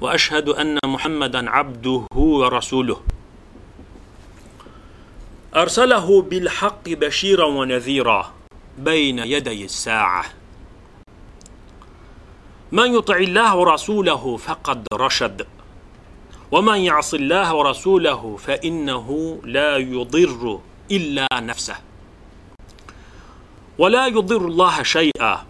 وأشهد أن محمدا عبده ورسوله. أرسله بالحق بشيرا ونذيرا بين يدي الساعة. من يطع الله ورسوله فقد رشد ومن يعص الله ورسوله فإنه لا يضر إلا نفسه. ولا يضر الله شيئا.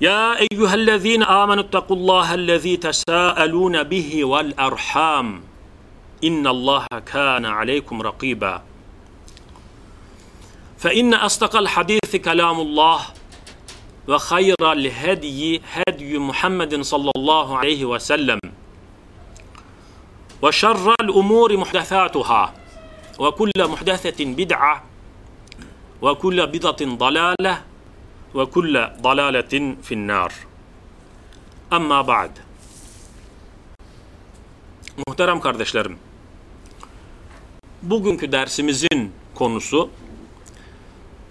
يا أيها الذين آمنوا اتقوا الله الذي تساءلون به والأرحام. إن الله كان عليكم رقيبا. فإن أصدق الحديث كلام الله وخير الهدي هدي محمد صلى الله عليه وسلم وشر الأمور محدثاتها وكل محدثة بدعة وكل بدعة ضلالة ve kulle dalaletin finnar. Amma ba'd. Muhterem kardeşlerim, bugünkü dersimizin konusu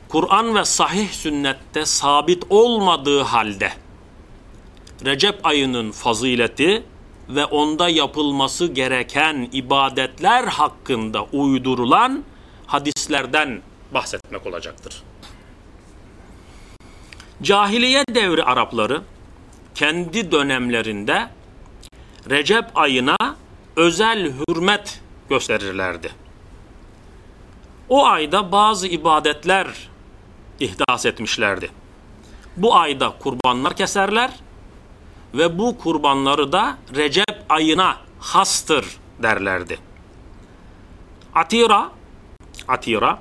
Kur'an ve sahih sünnette sabit olmadığı halde Recep ayının fazileti ve onda yapılması gereken ibadetler hakkında uydurulan hadislerden bahsetmek olacaktır. Cahiliye devri Arapları kendi dönemlerinde Recep ayına özel hürmet gösterirlerdi. O ayda bazı ibadetler ihdas etmişlerdi. Bu ayda kurbanlar keserler ve bu kurbanları da Recep ayına hastır derlerdi. Atira, Atira,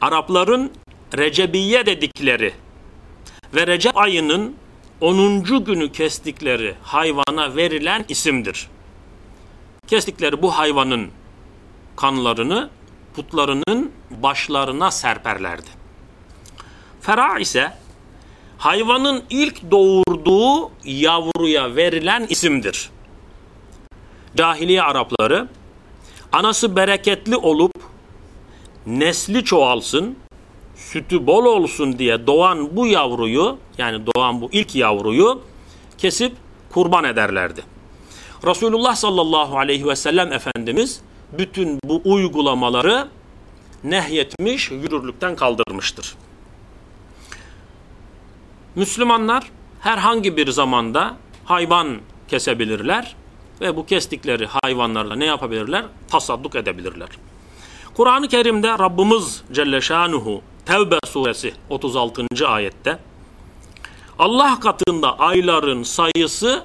Arapların Recebiye dedikleri ve Recep ayının 10. günü kestikleri hayvana verilen isimdir. Kestikleri bu hayvanın kanlarını putlarının başlarına serperlerdi. Fera ise hayvanın ilk doğurduğu yavruya verilen isimdir. Cahiliye Arapları anası bereketli olup nesli çoğalsın, sütü bol olsun diye doğan bu yavruyu yani doğan bu ilk yavruyu kesip kurban ederlerdi. Resulullah sallallahu aleyhi ve sellem Efendimiz bütün bu uygulamaları nehyetmiş, yürürlükten kaldırmıştır. Müslümanlar herhangi bir zamanda hayvan kesebilirler ve bu kestikleri hayvanlarla ne yapabilirler? Tasadduk edebilirler. Kur'an-ı Kerim'de Rabbimiz Celle Şanuhu Tevbe suresi 36. ayette Allah katında ayların sayısı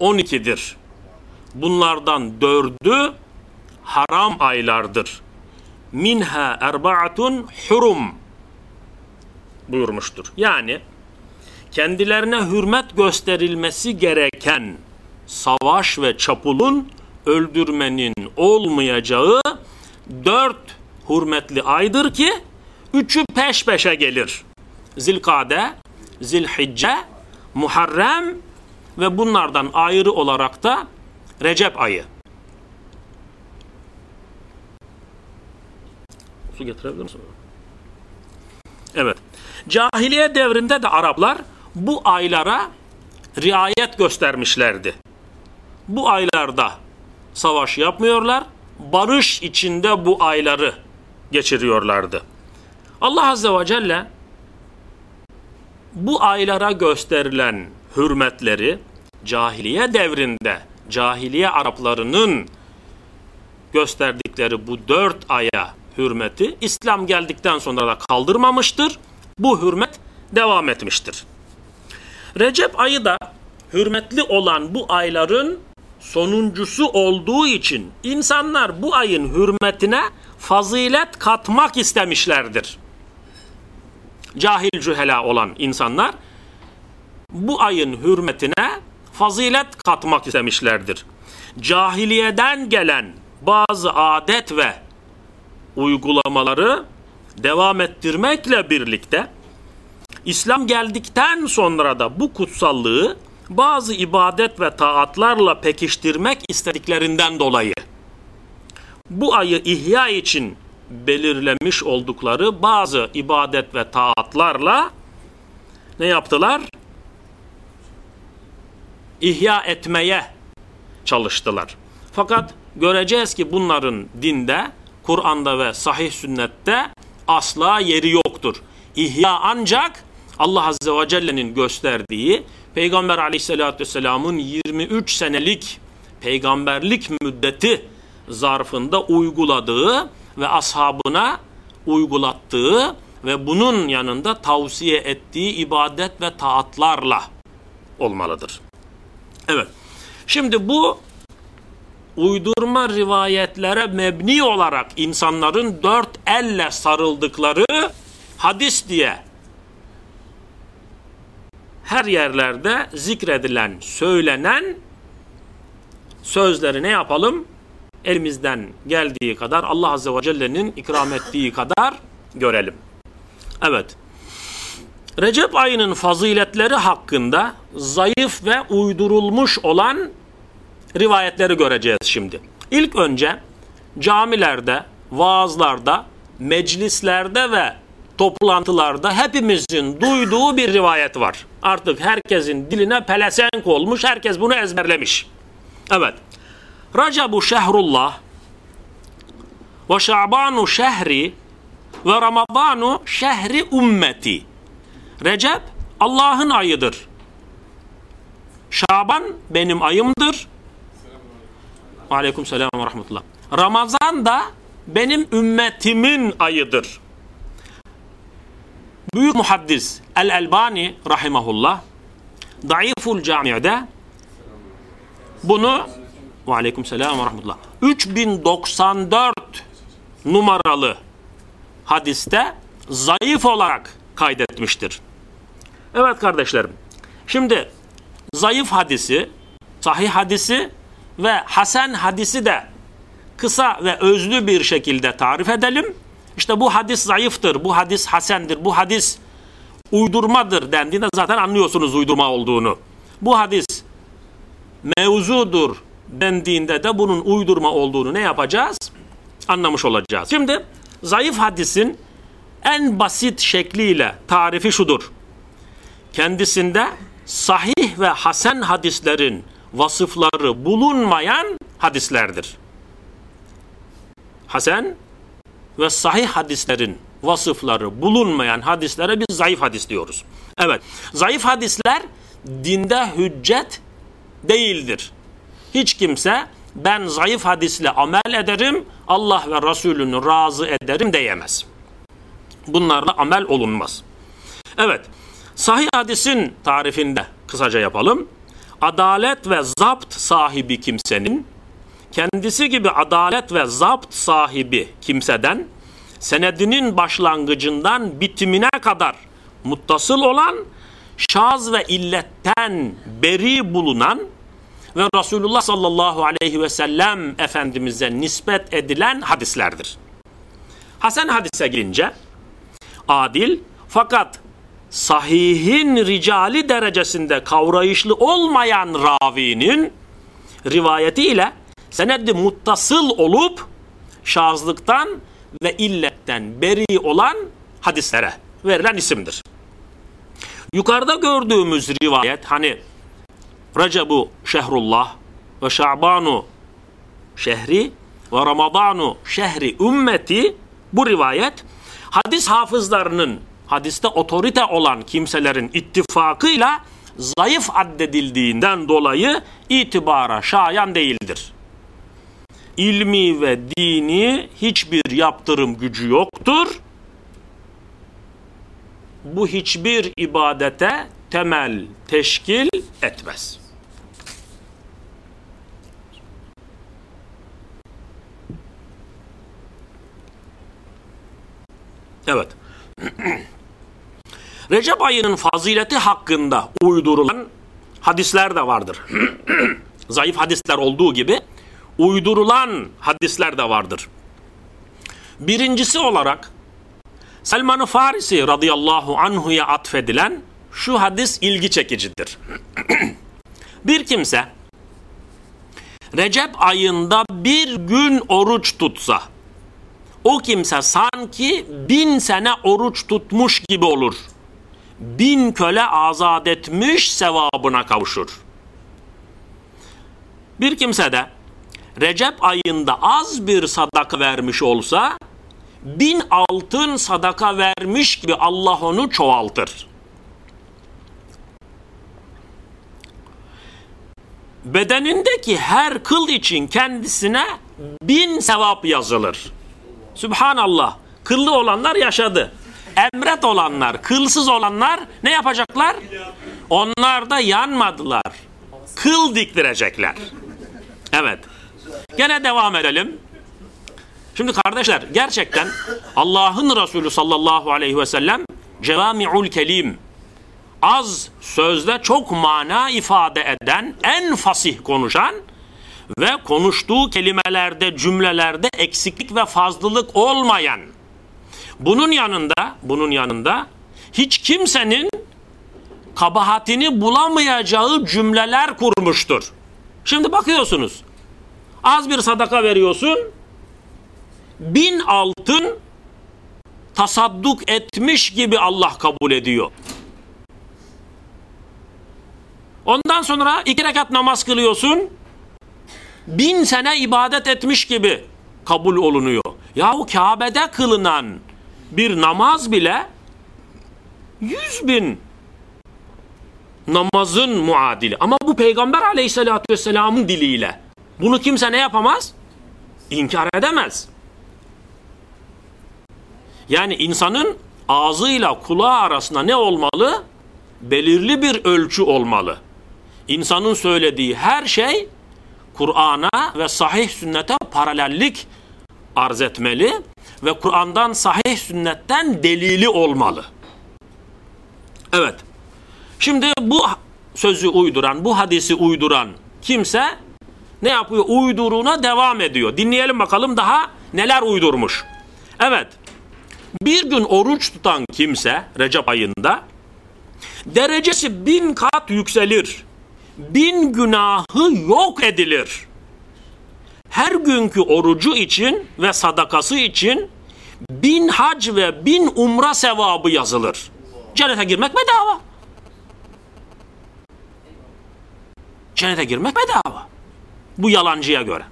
12'dir. Bunlardan dördü haram aylardır. Minha erbaatun hurum buyurmuştur. Yani kendilerine hürmet gösterilmesi gereken savaş ve çapulun öldürmenin olmayacağı dört hürmetli aydır ki üçü peş peşe gelir. Zilkade, Zilhicce, Muharrem ve bunlardan ayrı olarak da Recep ayı. Su getirebilir misin? Evet. Cahiliye devrinde de Araplar bu aylara riayet göstermişlerdi. Bu aylarda savaş yapmıyorlar, barış içinde bu ayları geçiriyorlardı. Allah Azze ve Celle bu aylara gösterilen hürmetleri cahiliye devrinde cahiliye Araplarının gösterdikleri bu dört aya hürmeti İslam geldikten sonra da kaldırmamıştır. Bu hürmet devam etmiştir. Recep ayı da hürmetli olan bu ayların sonuncusu olduğu için insanlar bu ayın hürmetine fazilet katmak istemişlerdir. Cahil cühela olan insanlar bu ayın hürmetine fazilet katmak istemişlerdir. Cahiliyeden gelen bazı adet ve uygulamaları devam ettirmekle birlikte İslam geldikten sonra da bu kutsallığı bazı ibadet ve taatlarla pekiştirmek istediklerinden dolayı bu ayı ihya için belirlemiş oldukları bazı ibadet ve taatlarla ne yaptılar? İhya etmeye çalıştılar. Fakat göreceğiz ki bunların dinde, Kur'an'da ve sahih sünnette asla yeri yoktur. İhya ancak Allah Azze ve Celle'nin gösterdiği Peygamber Aleyhisselatü Vesselam'ın 23 senelik peygamberlik müddeti zarfında uyguladığı ve ashabına uygulattığı ve bunun yanında tavsiye ettiği ibadet ve taatlarla olmalıdır. Evet. Şimdi bu uydurma rivayetlere mebni olarak insanların dört elle sarıldıkları hadis diye her yerlerde zikredilen, söylenen sözleri ne yapalım? Elimizden geldiği kadar Allah Azze ve Celle'nin ikram ettiği kadar görelim. Evet. Recep ayının faziletleri hakkında zayıf ve uydurulmuş olan rivayetleri göreceğiz şimdi. İlk önce camilerde, vaazlarda, meclislerde ve toplantılarda hepimizin duyduğu bir rivayet var. Artık herkesin diline pelesenk olmuş, herkes bunu ezberlemiş. Evet. Recabu şehrullah ve şa'banu şehri ve ramadanu şehri ümmeti. Recep Allah'ın ayıdır. Şaban benim ayımdır. Aleyküm selam ve rahmetullah. Ramazan da benim ümmetimin ayıdır. Büyük muhaddis El-Elbani rahimahullah Daiful Cami'de bunu ve aleyküm selam ve rahmetullah 3094 numaralı hadiste zayıf olarak kaydetmiştir. Evet kardeşlerim. Şimdi zayıf hadisi, sahih hadisi ve hasen hadisi de kısa ve özlü bir şekilde tarif edelim. İşte bu hadis zayıftır, bu hadis hasendir, bu hadis uydurmadır dendiğinde zaten anlıyorsunuz uydurma olduğunu. Bu hadis mevzudur dendiğinde de bunun uydurma olduğunu ne yapacağız? Anlamış olacağız. Şimdi zayıf hadisin en basit şekliyle tarifi şudur. Kendisinde sahih ve hasen hadislerin vasıfları bulunmayan hadislerdir. Hasen ve sahih hadislerin vasıfları bulunmayan hadislere biz zayıf hadis diyoruz. Evet, zayıf hadisler dinde hüccet değildir. Hiç kimse ben zayıf hadisle amel ederim, Allah ve Resulünü razı ederim diyemez. Bunlarla amel olunmaz. Evet, sahih hadisin tarifinde kısaca yapalım. Adalet ve zapt sahibi kimsenin kendisi gibi adalet ve zapt sahibi kimseden senedinin başlangıcından bitimine kadar muttasıl olan şaz ve illetten beri bulunan ve Resulullah sallallahu aleyhi ve sellem Efendimiz'e nispet edilen hadislerdir. Hasan hadise gelince adil fakat sahihin ricali derecesinde kavrayışlı olmayan ravinin rivayeti ile seneddi muttasıl olup şazlıktan ve illetten beri olan hadislere verilen isimdir. Yukarıda gördüğümüz rivayet hani Recebu şehrullah ve Şabanu şehri ve Ramadanu şehri ümmeti bu rivayet hadis hafızlarının hadiste otorite olan kimselerin ittifakıyla zayıf addedildiğinden dolayı itibara şayan değildir. İlmi ve dini hiçbir yaptırım gücü yoktur. Bu hiçbir ibadete temel teşkil etmez. Evet. Recep ayının fazileti hakkında uydurulan hadisler de vardır. Zayıf hadisler olduğu gibi uydurulan hadisler de vardır. Birincisi olarak Selman-ı Farisi radıyallahu anhuya atfedilen şu hadis ilgi çekicidir. bir kimse Recep ayında bir gün oruç tutsa o kimse sanki bin sene oruç tutmuş gibi olur. Bin köle azat etmiş sevabına kavuşur. Bir kimse de Recep ayında az bir sadaka vermiş olsa bin altın sadaka vermiş gibi Allah onu çoğaltır. Bedenindeki her kıl için kendisine bin sevap yazılır. Sübhanallah. Kıllı olanlar yaşadı. Emret olanlar, kılsız olanlar ne yapacaklar? Onlar da yanmadılar. Kıl diktirecekler. Evet. Gene devam edelim. Şimdi kardeşler gerçekten Allah'ın Resulü sallallahu aleyhi ve sellem cevami'ul kelim az sözde çok mana ifade eden en fasih konuşan ve konuştuğu kelimelerde, cümlelerde eksiklik ve fazlılık olmayan. Bunun yanında, bunun yanında hiç kimsenin kabahatini bulamayacağı cümleler kurmuştur. Şimdi bakıyorsunuz. Az bir sadaka veriyorsun. Bin altın tasadduk etmiş gibi Allah kabul ediyor. Ondan sonra iki rekat namaz kılıyorsun bin sene ibadet etmiş gibi kabul olunuyor. Yahu Kabe'de kılınan bir namaz bile yüz bin namazın muadili. Ama bu peygamber aleyhissalatü vesselamın diliyle. Bunu kimse ne yapamaz? İnkar edemez. Yani insanın ağzıyla kulağı arasında ne olmalı? Belirli bir ölçü olmalı. İnsanın söylediği her şey Kur'an'a ve sahih sünnete paralellik arz etmeli ve Kur'an'dan sahih sünnetten delili olmalı. Evet. Şimdi bu sözü uyduran, bu hadisi uyduran kimse ne yapıyor? Uyduruğuna devam ediyor. Dinleyelim bakalım daha neler uydurmuş. Evet. Bir gün oruç tutan kimse Recep ayında derecesi bin kat yükselir bin günahı yok edilir. Her günkü orucu için ve sadakası için bin hac ve bin umra sevabı yazılır. Cennete girmek bedava. Cennete girmek bedava. Bu yalancıya göre.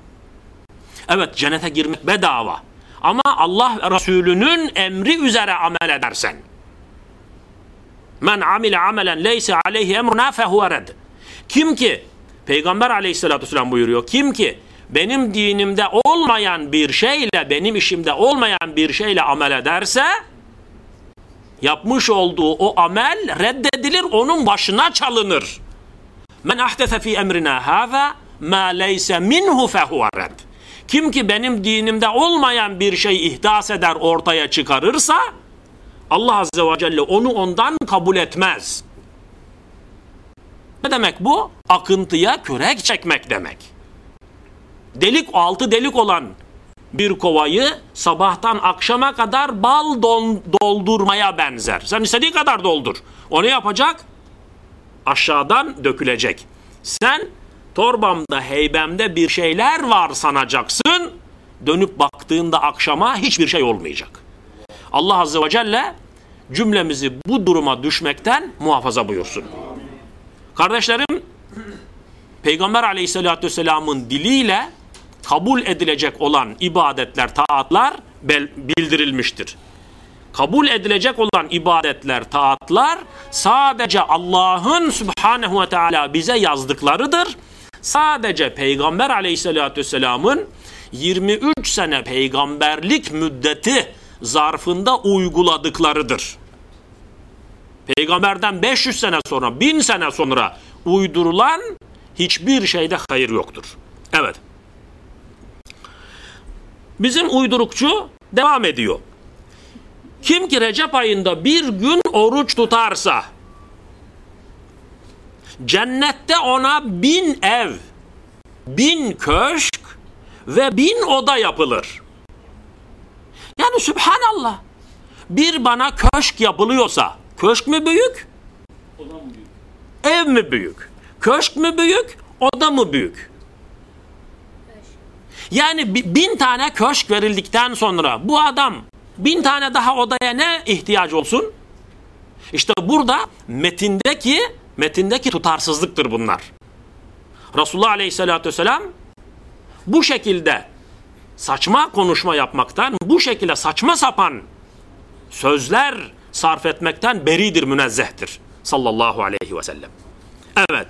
Evet cennete girmek bedava. Ama Allah Resulü'nün emri üzere amel edersen. Men amile amelen leyse aleyhi emruna fehuve red. Kim ki Peygamber aleyhissalatü vesselam buyuruyor. Kim ki benim dinimde olmayan bir şeyle, benim işimde olmayan bir şeyle amel ederse yapmış olduğu o amel reddedilir, onun başına çalınır. Men ahdese fi emrina hâzâ mâ leyse minhu fehuve. Kim ki benim dinimde olmayan bir şey ihdas eder, ortaya çıkarırsa Allah Azze ve Celle onu ondan kabul etmez. Ne demek bu? Akıntıya kürek çekmek demek. Delik altı delik olan bir kovayı sabahtan akşama kadar bal don, doldurmaya benzer. Sen istediğin kadar doldur. O ne yapacak? Aşağıdan dökülecek. Sen torbamda, heybemde bir şeyler var sanacaksın. Dönüp baktığında akşama hiçbir şey olmayacak. Allah Azze ve Celle cümlemizi bu duruma düşmekten muhafaza buyursun. Kardeşlerim, Peygamber aleyhissalatü vesselamın diliyle kabul edilecek olan ibadetler, taatlar bildirilmiştir. kabul edilecek olan ibadetler, taatlar sadece Allah'ın Subhanahu ve Teala bize yazdıklarıdır. Sadece Peygamber Aleyhisselatü Vesselam'ın 23 sene peygamberlik müddeti zarfında uyguladıklarıdır. Peygamberden 500 sene sonra, 1000 sene sonra uydurulan hiçbir şeyde hayır yoktur. Evet. Bizim uydurukçu devam ediyor. Kim ki Recep ayında bir gün oruç tutarsa cennette ona bin ev, bin köşk ve bin oda yapılır. Yani Sübhanallah bir bana köşk yapılıyorsa köşk mü büyük? Ev mi büyük? Köşk mü büyük? Oda mı büyük? Yani bin tane köşk verildikten sonra bu adam bin tane daha odaya ne ihtiyaç olsun? İşte burada metindeki metindeki tutarsızlıktır bunlar. Resulullah Aleyhisselatü Vesselam bu şekilde saçma konuşma yapmaktan, bu şekilde saçma sapan sözler sarf etmekten beridir, münezzehtir. Sallallahu aleyhi ve sellem. Evet.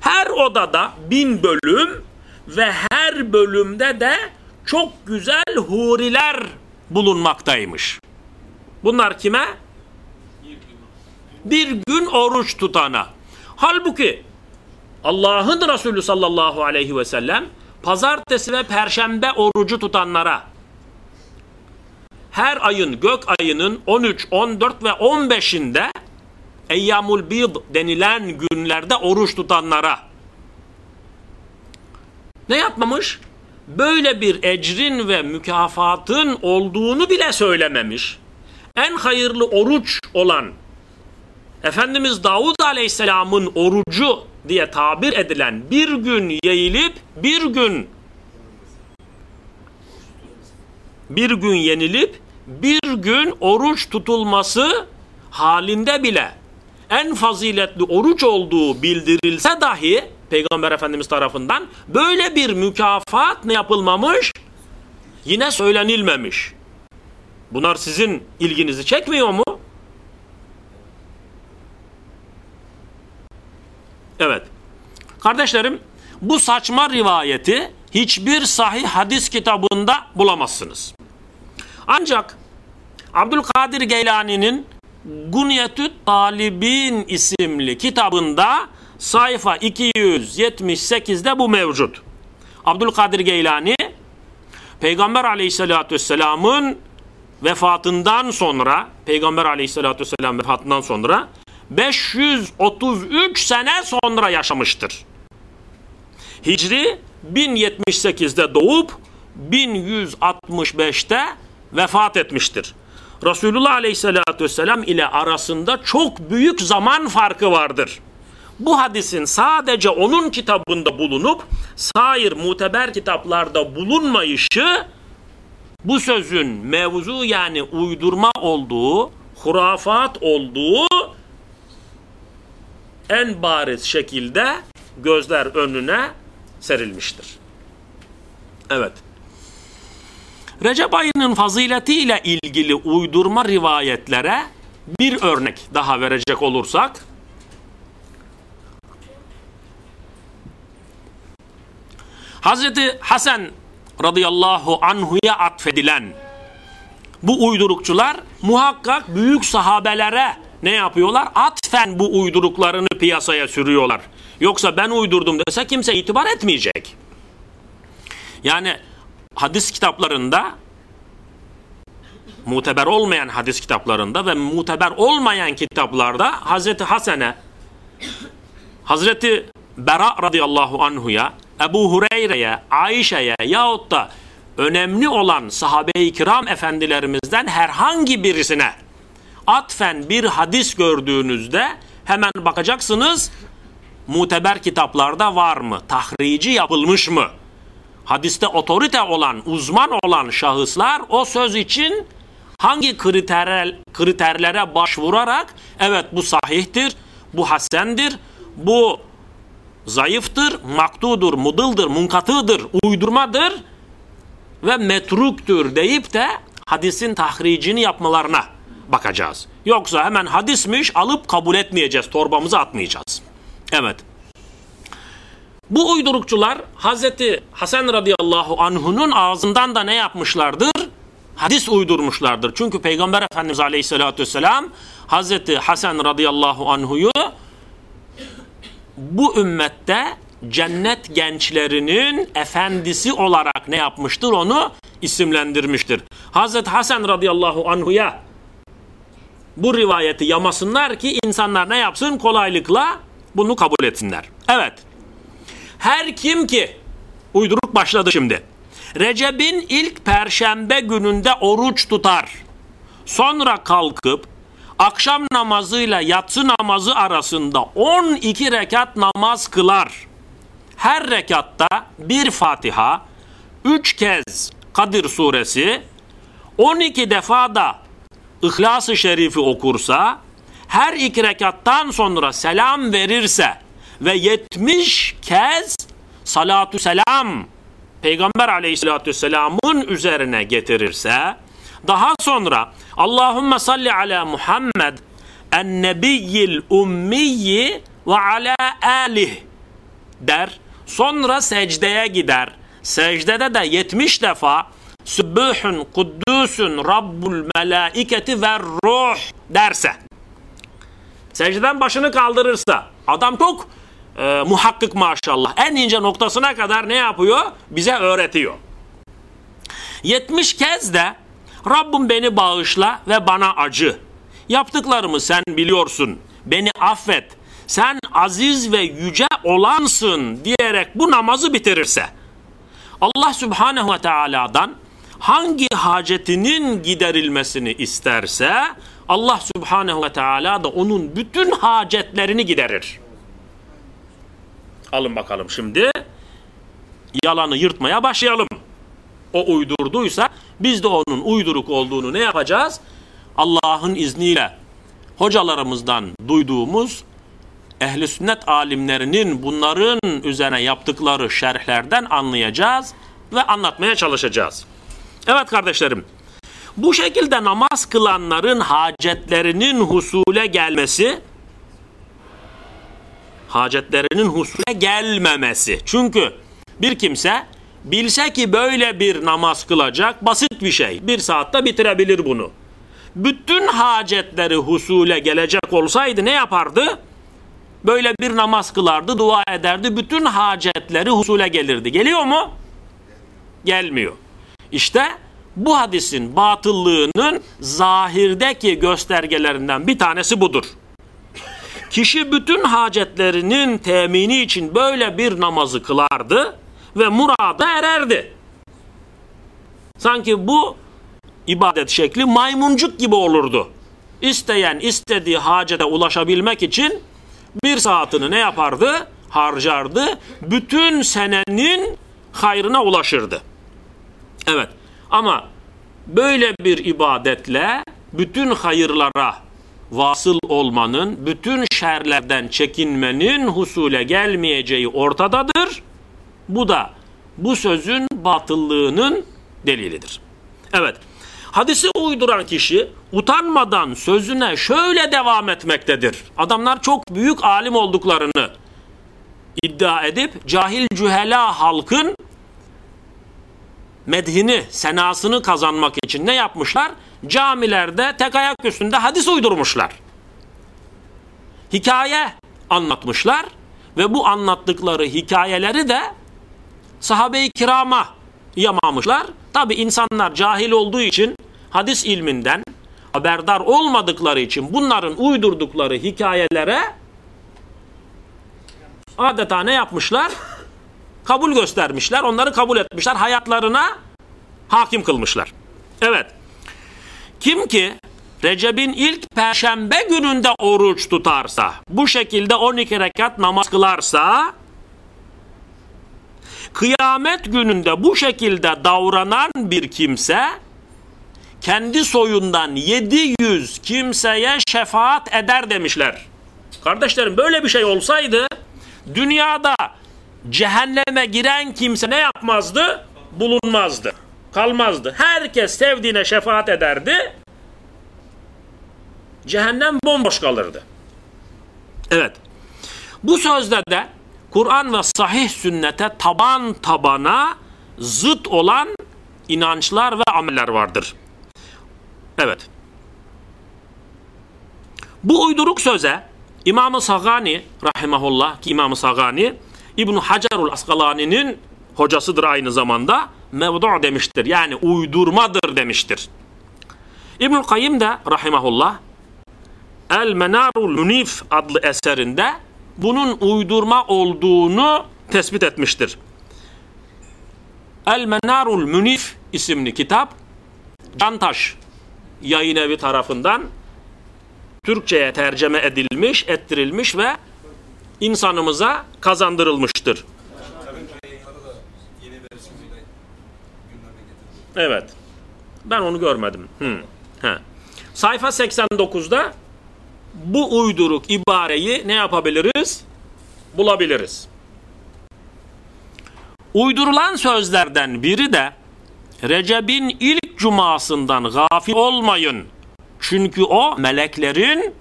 Her odada bin bölüm ve her bölümde de çok güzel huriler bulunmaktaymış. Bunlar kime? Bir gün oruç tutana. Halbuki Allah'ın Resulü sallallahu aleyhi ve sellem pazartesi ve perşembe orucu tutanlara her ayın gök ayının 13, 14 ve 15'inde Eyyamul Bid denilen günlerde oruç tutanlara ne yapmamış? Böyle bir ecrin ve mükafatın olduğunu bile söylememiş. En hayırlı oruç olan Efendimiz Davud Aleyhisselam'ın orucu diye tabir edilen bir gün yayılıp bir gün bir gün yenilip bir gün oruç tutulması halinde bile en faziletli oruç olduğu bildirilse dahi Peygamber Efendimiz tarafından böyle bir mükafat ne yapılmamış? Yine söylenilmemiş. Bunlar sizin ilginizi çekmiyor mu? Evet. Kardeşlerim bu saçma rivayeti hiçbir sahih hadis kitabında bulamazsınız. Ancak Abdülkadir Geylani'nin Gunyetü Talibin isimli kitabında sayfa 278'de bu mevcut. Abdülkadir Geylani Peygamber Aleyhisselatü Vesselam'ın vefatından sonra Peygamber Aleyhisselatü Vesselam vefatından sonra 533 sene sonra yaşamıştır. Hicri 1078'de doğup 1165'te vefat etmiştir. Resulullah Aleyhisselatü Vesselam ile arasında çok büyük zaman farkı vardır. Bu hadisin sadece onun kitabında bulunup sair muteber kitaplarda bulunmayışı bu sözün mevzu yani uydurma olduğu, hurafat olduğu en bariz şekilde gözler önüne serilmiştir. Evet. Recep ayının fazileti ile ilgili uydurma rivayetlere bir örnek daha verecek olursak Hazreti Hasan radıyallahu anhuya atfedilen bu uydurukçular muhakkak büyük sahabelere ne yapıyorlar? Atfen bu uyduruklarını piyasaya sürüyorlar. Yoksa ben uydurdum dese kimse itibar etmeyecek. Yani hadis kitaplarında muteber olmayan hadis kitaplarında ve muteber olmayan kitaplarda Hazreti Hasan'e Hazreti Bera radıyallahu anhuya Ebu Hureyre'ye, Ayşe'ye yahut da önemli olan sahabe-i kiram efendilerimizden herhangi birisine atfen bir hadis gördüğünüzde hemen bakacaksınız muteber kitaplarda var mı? Tahrici yapılmış mı? Hadiste otorite olan, uzman olan şahıslar o söz için hangi kriter, kriterlere başvurarak evet bu sahihtir, bu hasendir, bu zayıftır, maktudur, mudıldır, munkatıdır, uydurmadır ve metruktur deyip de hadisin tahricini yapmalarına bakacağız. Yoksa hemen hadismiş alıp kabul etmeyeceğiz. Torbamıza atmayacağız. Evet. Bu uydurukçular Hazreti Hasan radıyallahu anhunun ağzından da ne yapmışlardır? Hadis uydurmuşlardır. Çünkü Peygamber Efendimiz aleyhissalatü vesselam Hazreti Hasan radıyallahu anhuyu bu ümmette cennet gençlerinin efendisi olarak ne yapmıştır onu isimlendirmiştir. Hazreti Hasan radıyallahu anhuya bu rivayeti yamasınlar ki insanlar ne yapsın kolaylıkla bunu kabul etsinler. Evet. Her kim ki uyduruk başladı şimdi. Recep'in ilk perşembe gününde oruç tutar. Sonra kalkıp akşam namazıyla yatsı namazı arasında 12 rekat namaz kılar. Her rekatta bir Fatiha, 3 kez Kadir suresi, 12 defa da İhlas-ı Şerif'i okursa, her iki rekattan sonra selam verirse ve 70 kez salatü selam Peygamber aleyhissalatü vesselamın üzerine getirirse, daha sonra Allahümme salli ala Muhammed en nebiyyil ummiyyi ve ala alih der. Sonra secdeye gider. Secdede de 70 defa Sübbuhun, Kuddusun, Rabbul Melaiketi ve Ruh derse. Secdeden başını kaldırırsa adam çok e, muhakkik maşallah. En ince noktasına kadar ne yapıyor? Bize öğretiyor. 70 kez de Rabbim beni bağışla ve bana acı. Yaptıklarımı sen biliyorsun. Beni affet. Sen aziz ve yüce olansın diyerek bu namazı bitirirse Allah Subhanahu ve Teala'dan hangi hacetinin giderilmesini isterse Allah Subhanahu ve Teala da onun bütün hacetlerini giderir. Alın bakalım şimdi yalanı yırtmaya başlayalım. O uydurduysa biz de onun uyduruk olduğunu ne yapacağız? Allah'ın izniyle hocalarımızdan duyduğumuz ehli sünnet alimlerinin bunların üzerine yaptıkları şerhlerden anlayacağız ve anlatmaya çalışacağız. Evet kardeşlerim, bu şekilde namaz kılanların hacetlerinin husule gelmesi, hacetlerinin husule gelmemesi. Çünkü bir kimse bilse ki böyle bir namaz kılacak basit bir şey. Bir saatte bitirebilir bunu. Bütün hacetleri husule gelecek olsaydı ne yapardı? Böyle bir namaz kılardı, dua ederdi. Bütün hacetleri husule gelirdi. Geliyor mu? Gelmiyor. İşte bu hadisin batıllığının zahirdeki göstergelerinden bir tanesi budur. Kişi bütün hacetlerinin temini için böyle bir namazı kılardı ve murada ererdi. Sanki bu ibadet şekli maymuncuk gibi olurdu. İsteyen istediği hacete ulaşabilmek için bir saatini ne yapardı? Harcardı. Bütün senenin hayrına ulaşırdı. Evet ama böyle bir ibadetle bütün hayırlara vasıl olmanın, bütün şerlerden çekinmenin husule gelmeyeceği ortadadır. Bu da bu sözün batıllığının delilidir. Evet, hadisi uyduran kişi utanmadan sözüne şöyle devam etmektedir. Adamlar çok büyük alim olduklarını iddia edip cahil cühela halkın medhini, senasını kazanmak için ne yapmışlar? Camilerde tek ayak üstünde hadis uydurmuşlar. Hikaye anlatmışlar ve bu anlattıkları hikayeleri de sahabe-i kirama yamamışlar. Tabi insanlar cahil olduğu için hadis ilminden haberdar olmadıkları için bunların uydurdukları hikayelere adeta ne yapmışlar? Kabul göstermişler, onları kabul etmişler, hayatlarına hakim kılmışlar. Evet, kim ki Recep'in ilk perşembe gününde oruç tutarsa, bu şekilde 12 rekat namaz kılarsa, kıyamet gününde bu şekilde davranan bir kimse, kendi soyundan 700 kimseye şefaat eder demişler. Kardeşlerim böyle bir şey olsaydı, dünyada cehenneme giren kimse ne yapmazdı? Bulunmazdı. Kalmazdı. Herkes sevdiğine şefaat ederdi. cehennem bomboş kalırdı. Evet. Bu sözde de Kur'an ve sahih sünnete taban tabana zıt olan inançlar ve ameller vardır. Evet. Bu uyduruk söze İmam-ı Sagani rahimahullah ki İmam-ı Sagani İbn Hacerul Askalani'nin hocasıdır aynı zamanda mevdu demiştir. Yani uydurmadır demiştir. İbnül Kayyim de rahimahullah El Menarul Munif adlı eserinde bunun uydurma olduğunu tespit etmiştir. El Menarul Munif isimli kitap Cantaş yayın evi tarafından Türkçe'ye tercüme edilmiş, ettirilmiş ve insanımıza kazandırılmıştır. Evet. Ben onu görmedim. Hı. He. Sayfa 89'da bu uyduruk ibareyi ne yapabiliriz? Bulabiliriz. Uydurulan sözlerden biri de Recep'in ilk cumasından gafil olmayın. Çünkü o meleklerin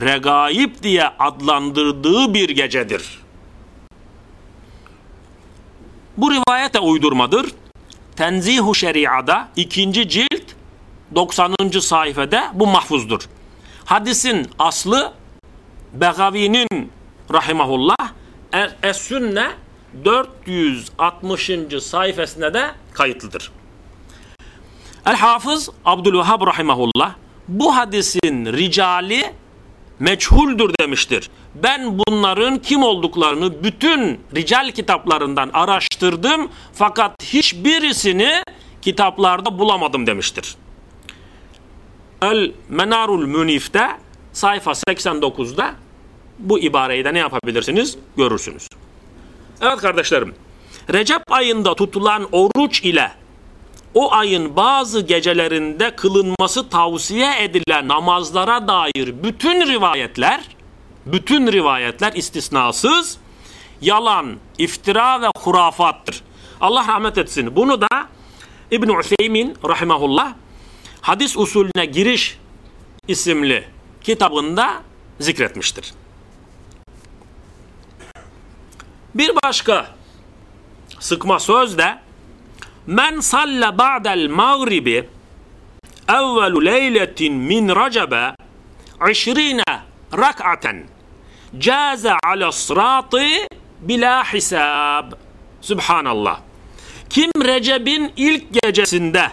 regaib diye adlandırdığı bir gecedir. Bu rivayet de uydurmadır. Tenzihu Şeria'da ikinci cilt 90. sayfada bu mahfuzdur. Hadisin aslı Begavi'nin rahimahullah Es-Sünne 460. sayfasında da kayıtlıdır. El-Hafız Abdülvehhab rahimahullah bu hadisin ricali meçhuldür demiştir. Ben bunların kim olduklarını bütün rical kitaplarından araştırdım fakat hiçbirisini kitaplarda bulamadım demiştir. El Menarul Münif'te sayfa 89'da bu ibareyi de ne yapabilirsiniz görürsünüz. Evet kardeşlerim Recep ayında tutulan oruç ile o ayın bazı gecelerinde kılınması tavsiye edilen namazlara dair bütün rivayetler, bütün rivayetler istisnasız yalan, iftira ve hurafattır. Allah rahmet etsin. Bunu da İbn Üseymin rahimahullah Hadis usulüne giriş isimli kitabında zikretmiştir. Bir başka sıkma söz de Men salle ba'del mağribi evvelu leyletin min recebe işrine rak'aten caze ala sıratı bila hisab. Subhanallah. Kim Recep'in ilk gecesinde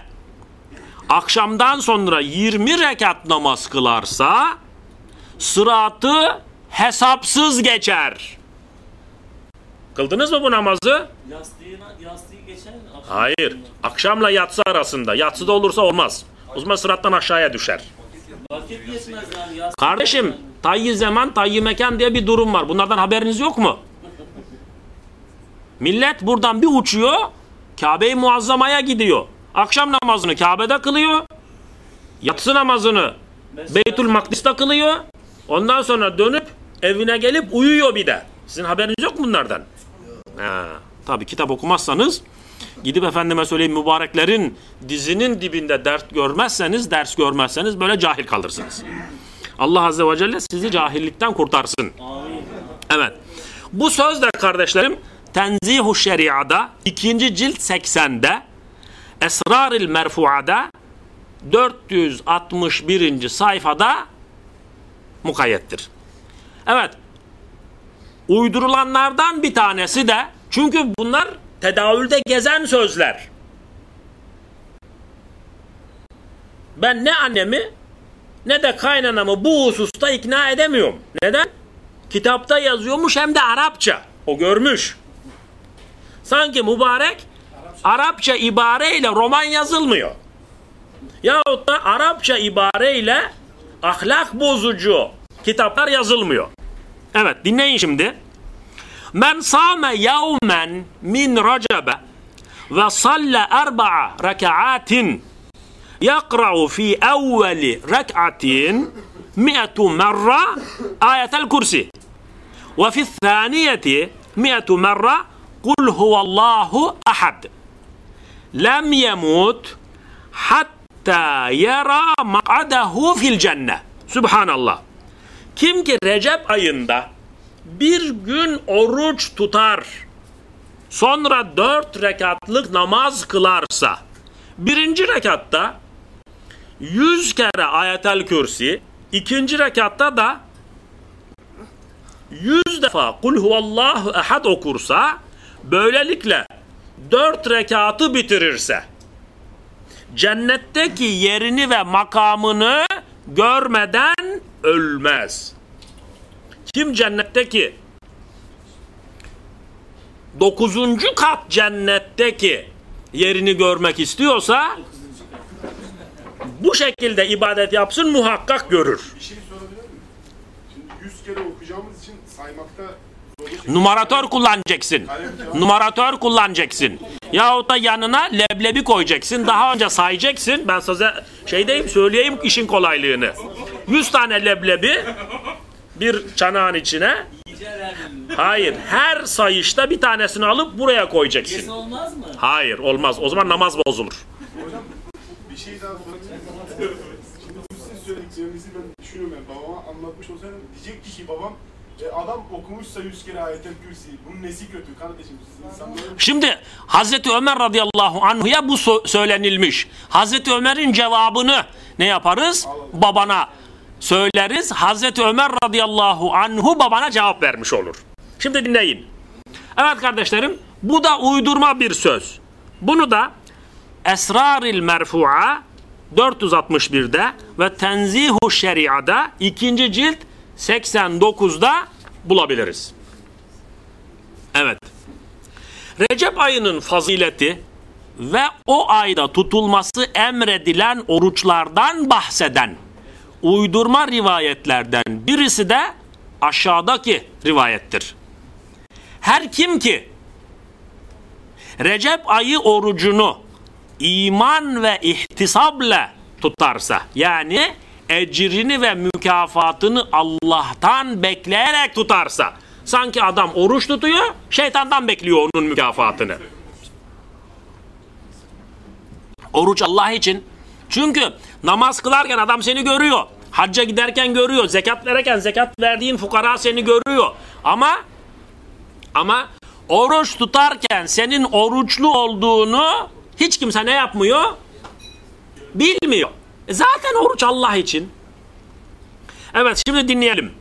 akşamdan sonra 20 rekat namaz kılarsa sıratı hesapsız geçer. Kıldınız mı bu namazı? Yastığına, yastığı Hayır. Akşamla yatsı arasında. Yatsı da olursa olmaz. O zaman sırattan aşağıya düşer. Kardeşim tayyi zaman tayyi mekan diye bir durum var. Bunlardan haberiniz yok mu? Millet buradan bir uçuyor. Kabe-i Muazzama'ya gidiyor. Akşam namazını Kabe'de kılıyor. Yatsı namazını Beytül Makdis'te kılıyor. Ondan sonra dönüp evine gelip uyuyor bir de. Sizin haberiniz yok mu bunlardan? Ha, tabii kitap okumazsanız gidip efendime söyleyeyim mübareklerin dizinin dibinde ders görmezseniz, ders görmezseniz böyle cahil kalırsınız. Allah Azze ve Celle sizi cahillikten kurtarsın. Amin. Evet. Bu söz de kardeşlerim Tenzihu Şeria'da ikinci cilt 80'de Esraril Merfua'da 461. sayfada mukayyettir. Evet. Uydurulanlardan bir tanesi de çünkü bunlar tedavülde gezen sözler. Ben ne annemi ne de kaynanamı bu hususta ikna edemiyorum. Neden? Kitapta yazıyormuş hem de Arapça. O görmüş. Sanki mübarek Arapça ibareyle roman yazılmıyor. Yahut da Arapça ibareyle ahlak bozucu kitaplar yazılmıyor. Evet dinleyin şimdi. Men sâme yevmen min recebe ve salle erba'a rekaatin yakra'u fi evveli rek'atin mi'atu merra ayetel kursi ve fi thaniyeti mi'atu merra kul huvallahu ahad lem yemut hatta yara maq'adahu fil cennet Subhanallah. Kim ki Recep ayında bir gün oruç tutar, sonra dört rekatlık namaz kılarsa, birinci rekatta yüz kere ayetel kürsi, ikinci rekatta da yüz defa kul huvallahu ehad okursa, böylelikle dört rekatı bitirirse, cennetteki yerini ve makamını görmeden ölmez. Kim cennetteki dokuzuncu kat cennetteki yerini görmek istiyorsa bu şekilde ibadet yapsın muhakkak görür. Bir şey sorabilir miyim? Şimdi 100 kere okuyacağımız için saymakta. Numaratör kullanacaksın. Numaratör kullanacaksın. Yahut da yanına leblebi koyacaksın. Daha önce sayacaksın. Ben size şey diyeyim söyleyeyim işin kolaylığını. 100 tane leblebi bir çanağın içine. Hayır. Her sayışta bir tanesini alıp buraya koyacaksın. Olmaz mı? Hayır olmaz. O zaman namaz bozulur. Bir şey daha? Şimdi bu sizin söylediklerinizi ben düşünüyorum yani babama anlatmış olsaydım diyecekti ki babam e, adam okumuşsa 100 kere ayetel kürsi bunun nesi kötü kardeşim siz insanların Şimdi Hazreti Ömer radıyallahu anhuya bu so- söylenilmiş. Hazreti Ömer'in cevabını ne yaparız? Babana söyleriz. Hazreti Ömer radıyallahu anhu babana cevap vermiş olur. Şimdi dinleyin. Evet kardeşlerim bu da uydurma bir söz. Bunu da Esraril Merfu'a 461'de ve Tenzihu Şeria'da 2. cilt 89'da bulabiliriz. Evet. Recep ayının fazileti ve o ayda tutulması emredilen oruçlardan bahseden uydurma rivayetlerden birisi de aşağıdaki rivayettir. Her kim ki Recep ayı orucunu iman ve ihtisabla tutarsa yani ecrini ve mükafatını Allah'tan bekleyerek tutarsa sanki adam oruç tutuyor şeytandan bekliyor onun mükafatını. Oruç Allah için. Çünkü namaz kılarken adam seni görüyor. Hacca giderken görüyor. Zekat verirken zekat verdiğin fukara seni görüyor. Ama ama oruç tutarken senin oruçlu olduğunu hiç kimse ne yapmıyor? Bilmiyor. E Zaten oruç Allah için. Evet şimdi dinleyelim.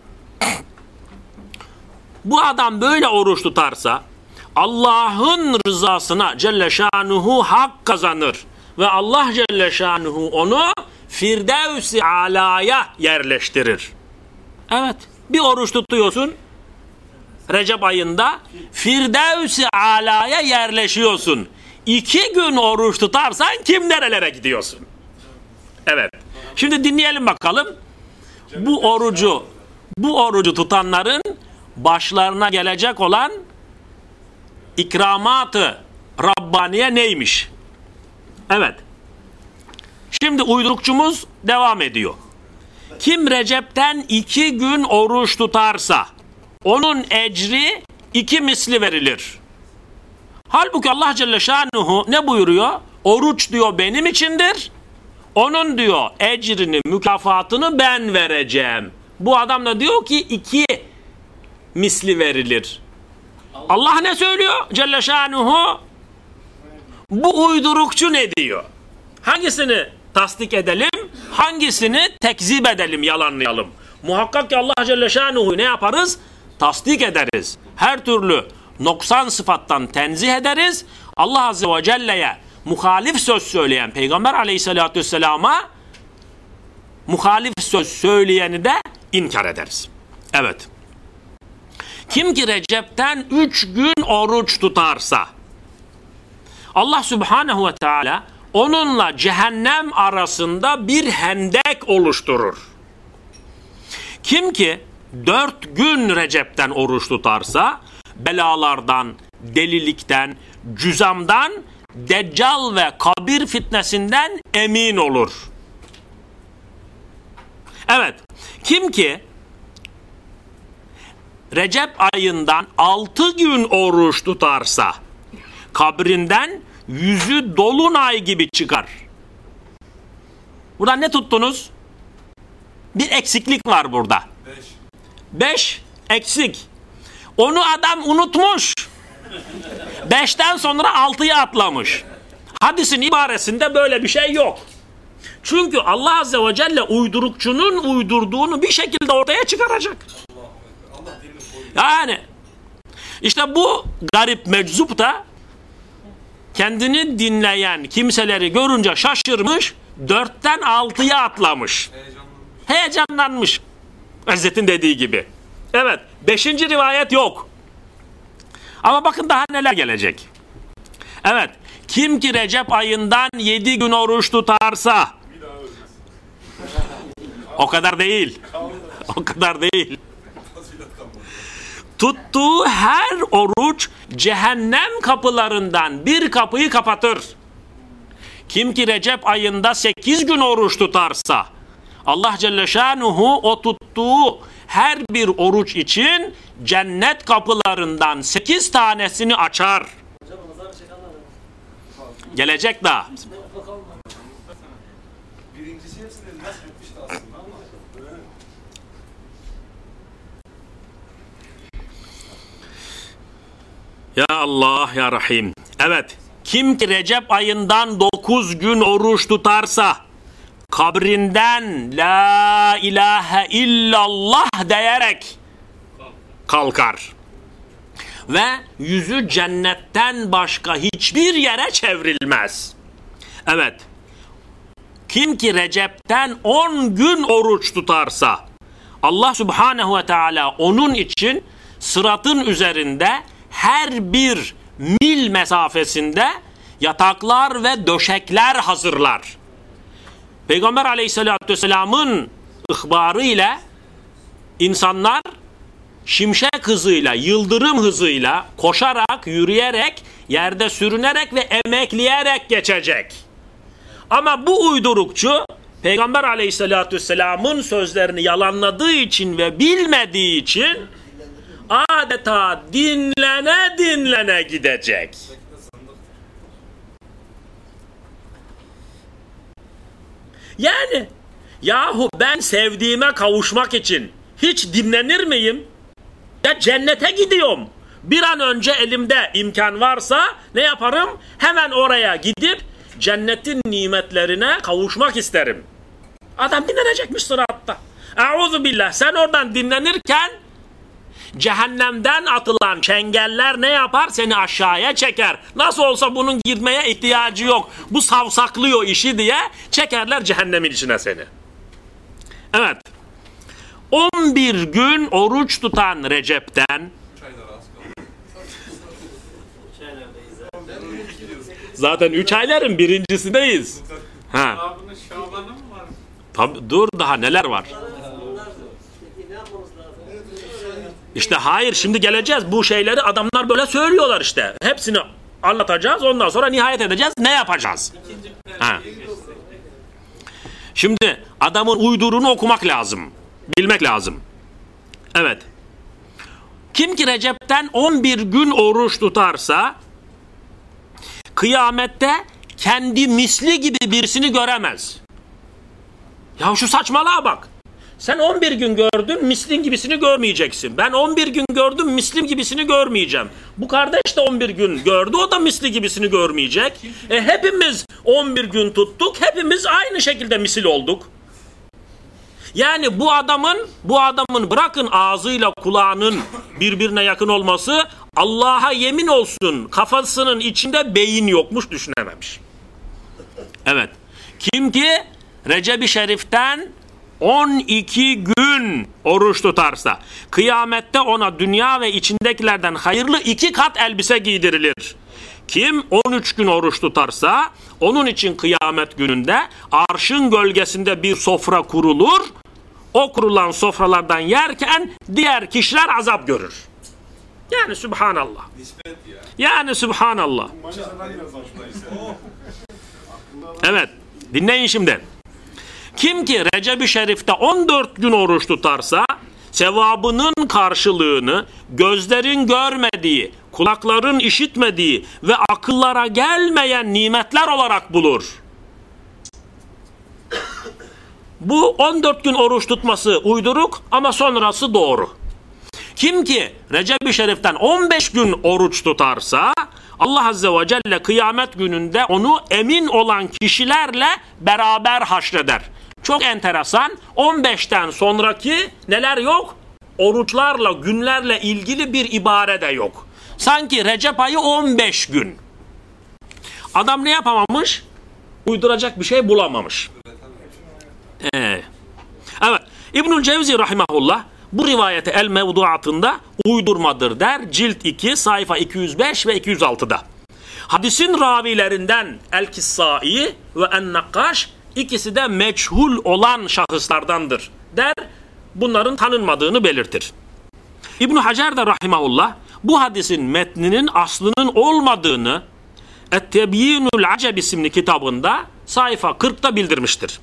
Bu adam böyle oruç tutarsa Allah'ın rızasına Celle Şanuhu hak kazanır. Ve Allah Celle Şanuhu onu Firdevs-i Ala'ya yerleştirir. Evet bir oruç tutuyorsun. Recep ayında Firdevs-i Ala'ya yerleşiyorsun. İki gün oruç tutarsan kim nerelere gidiyorsun? Evet. Şimdi dinleyelim bakalım. Bu orucu bu orucu tutanların başlarına gelecek olan ikramatı Rabbaniye neymiş? Evet. Şimdi uydurukçumuz devam ediyor. Kim Recep'ten iki gün oruç tutarsa onun ecri iki misli verilir. Halbuki Allah Celle Şanuhu ne buyuruyor? Oruç diyor benim içindir. Onun diyor ecrini, mükafatını ben vereceğim. Bu adam da diyor ki iki misli verilir. Allah ne söylüyor? Celle Şanuhu bu uydurukçu ne diyor? Hangisini tasdik edelim? Hangisini tekzip edelim, yalanlayalım? Muhakkak ki Allah Celle Şanuhu ne yaparız? Tasdik ederiz. Her türlü noksan sıfattan tenzih ederiz. Allah Azze ve Celle'ye muhalif söz söyleyen Peygamber Aleyhisselatü Vesselam'a muhalif söz söyleyeni de inkar ederiz. Evet. Kim ki Recep'ten üç gün oruç tutarsa Allah Subhanahu ve Teala onunla cehennem arasında bir hendek oluşturur. Kim ki dört gün Recep'ten oruç tutarsa belalardan, delilikten, cüzamdan, deccal ve kabir fitnesinden emin olur. Evet, kim ki Recep ayından altı gün oruç tutarsa kabrinden yüzü dolunay gibi çıkar. Burada ne tuttunuz? Bir eksiklik var burada. Beş eksik. Onu adam unutmuş. Beşten sonra altıyı atlamış. Hadisin ibaresinde böyle bir şey yok. Çünkü Allah Azze ve Celle uydurukçunun uydurduğunu bir şekilde ortaya çıkaracak. Yani işte bu garip meczup da kendini dinleyen kimseleri görünce şaşırmış, dörtten altıya atlamış. Heyecanlanmış. İzzet'in dediği gibi. Evet, beşinci rivayet yok. Ama bakın daha neler gelecek. Evet, kim ki Recep ayından yedi gün oruç tutarsa, o kadar değil. O kadar değil. Tuttuğu her oruç cehennem kapılarından bir kapıyı kapatır. Kim ki Recep ayında 8 gün oruç tutarsa Allah Celle Şanuhu o tuttuğu her bir oruç için cennet kapılarından 8 tanesini açar. Gelecek daha. Birincisi hepsini nasıl etmişti aslında ama. Ya Allah ya Rahim. Evet. Kim ki Recep ayından 9 gün oruç tutarsa kabrinden La ilahe illallah diyerek kalkar. Ve yüzü cennetten başka hiçbir yere çevrilmez. Evet. Kim ki Recep'ten 10 gün oruç tutarsa Allah Subhanahu ve Teala onun için sıratın üzerinde her bir mil mesafesinde yataklar ve döşekler hazırlar. Peygamber aleyhissalatü vesselamın ihbarı ile insanlar şimşek hızıyla, yıldırım hızıyla koşarak, yürüyerek, yerde sürünerek ve emekleyerek geçecek. Ama bu uydurukçu Peygamber aleyhissalatü vesselamın sözlerini yalanladığı için ve bilmediği için adeta dinlene dinlene gidecek. Yani yahu ben sevdiğime kavuşmak için hiç dinlenir miyim? Ya cennete gidiyorum. Bir an önce elimde imkan varsa ne yaparım? Hemen oraya gidip cennetin nimetlerine kavuşmak isterim. Adam dinlenecekmiş sıratta. Euzu billah sen oradan dinlenirken cehennemden atılan çengeller ne yapar? Seni aşağıya çeker. Nasıl olsa bunun girmeye ihtiyacı yok. Bu savsaklıyor işi diye çekerler cehennemin içine seni. Evet. 11 gün oruç tutan Recep'ten Zaten 3 ayların birincisindeyiz. Ha. Tabii dur daha neler var. İşte hayır şimdi geleceğiz. Bu şeyleri adamlar böyle söylüyorlar işte. Hepsini anlatacağız. Ondan sonra nihayet edeceğiz. Ne yapacağız? Ha. Şimdi adamın uydurunu okumak lazım. Bilmek lazım. Evet. Kim ki Recep'ten 11 gün oruç tutarsa kıyamette kendi misli gibi birisini göremez. Ya şu saçmalığa bak. Sen 11 gün gördün mislin gibisini görmeyeceksin. Ben 11 gün gördüm mislim gibisini görmeyeceğim. Bu kardeş de 11 gün gördü o da misli gibisini görmeyecek. E, hepimiz 11 gün tuttuk hepimiz aynı şekilde misil olduk. Yani bu adamın bu adamın bırakın ağzıyla kulağının birbirine yakın olması Allah'a yemin olsun kafasının içinde beyin yokmuş düşünememiş. Evet. Kim ki Recep-i Şerif'ten 12 gün oruç tutarsa kıyamette ona dünya ve içindekilerden hayırlı iki kat elbise giydirilir. Kim 13 gün oruç tutarsa onun için kıyamet gününde arşın gölgesinde bir sofra kurulur. O kurulan sofralardan yerken diğer kişiler azap görür. Yani Subhanallah. Yani Subhanallah. Evet. Dinleyin şimdi. Kim ki Recep-i Şerif'te 14 gün oruç tutarsa sevabının karşılığını gözlerin görmediği, kulakların işitmediği ve akıllara gelmeyen nimetler olarak bulur. Bu 14 gün oruç tutması uyduruk ama sonrası doğru. Kim ki Recep-i Şerif'ten 15 gün oruç tutarsa Allah Azze ve Celle kıyamet gününde onu emin olan kişilerle beraber haşreder. Çok enteresan 15'ten sonraki neler yok? Oruçlarla, günlerle ilgili bir ibare de yok. Sanki Recep ayı 15 gün. Adam ne yapamamış? Uyduracak bir şey bulamamış. Ee, evet. İbnül Cevzi rahimahullah bu rivayete el mevduatında uydurmadır der. Cilt 2 sayfa 205 ve 206'da. Hadisin ravilerinden El Kissai ve En Nakkaş ikisi de meçhul olan şahıslardandır der. Bunların tanınmadığını belirtir. İbn Hacer de rahimahullah bu hadisin metninin aslının olmadığını Et-Tebyinul Aceb isimli kitabında sayfa 40'ta bildirmiştir.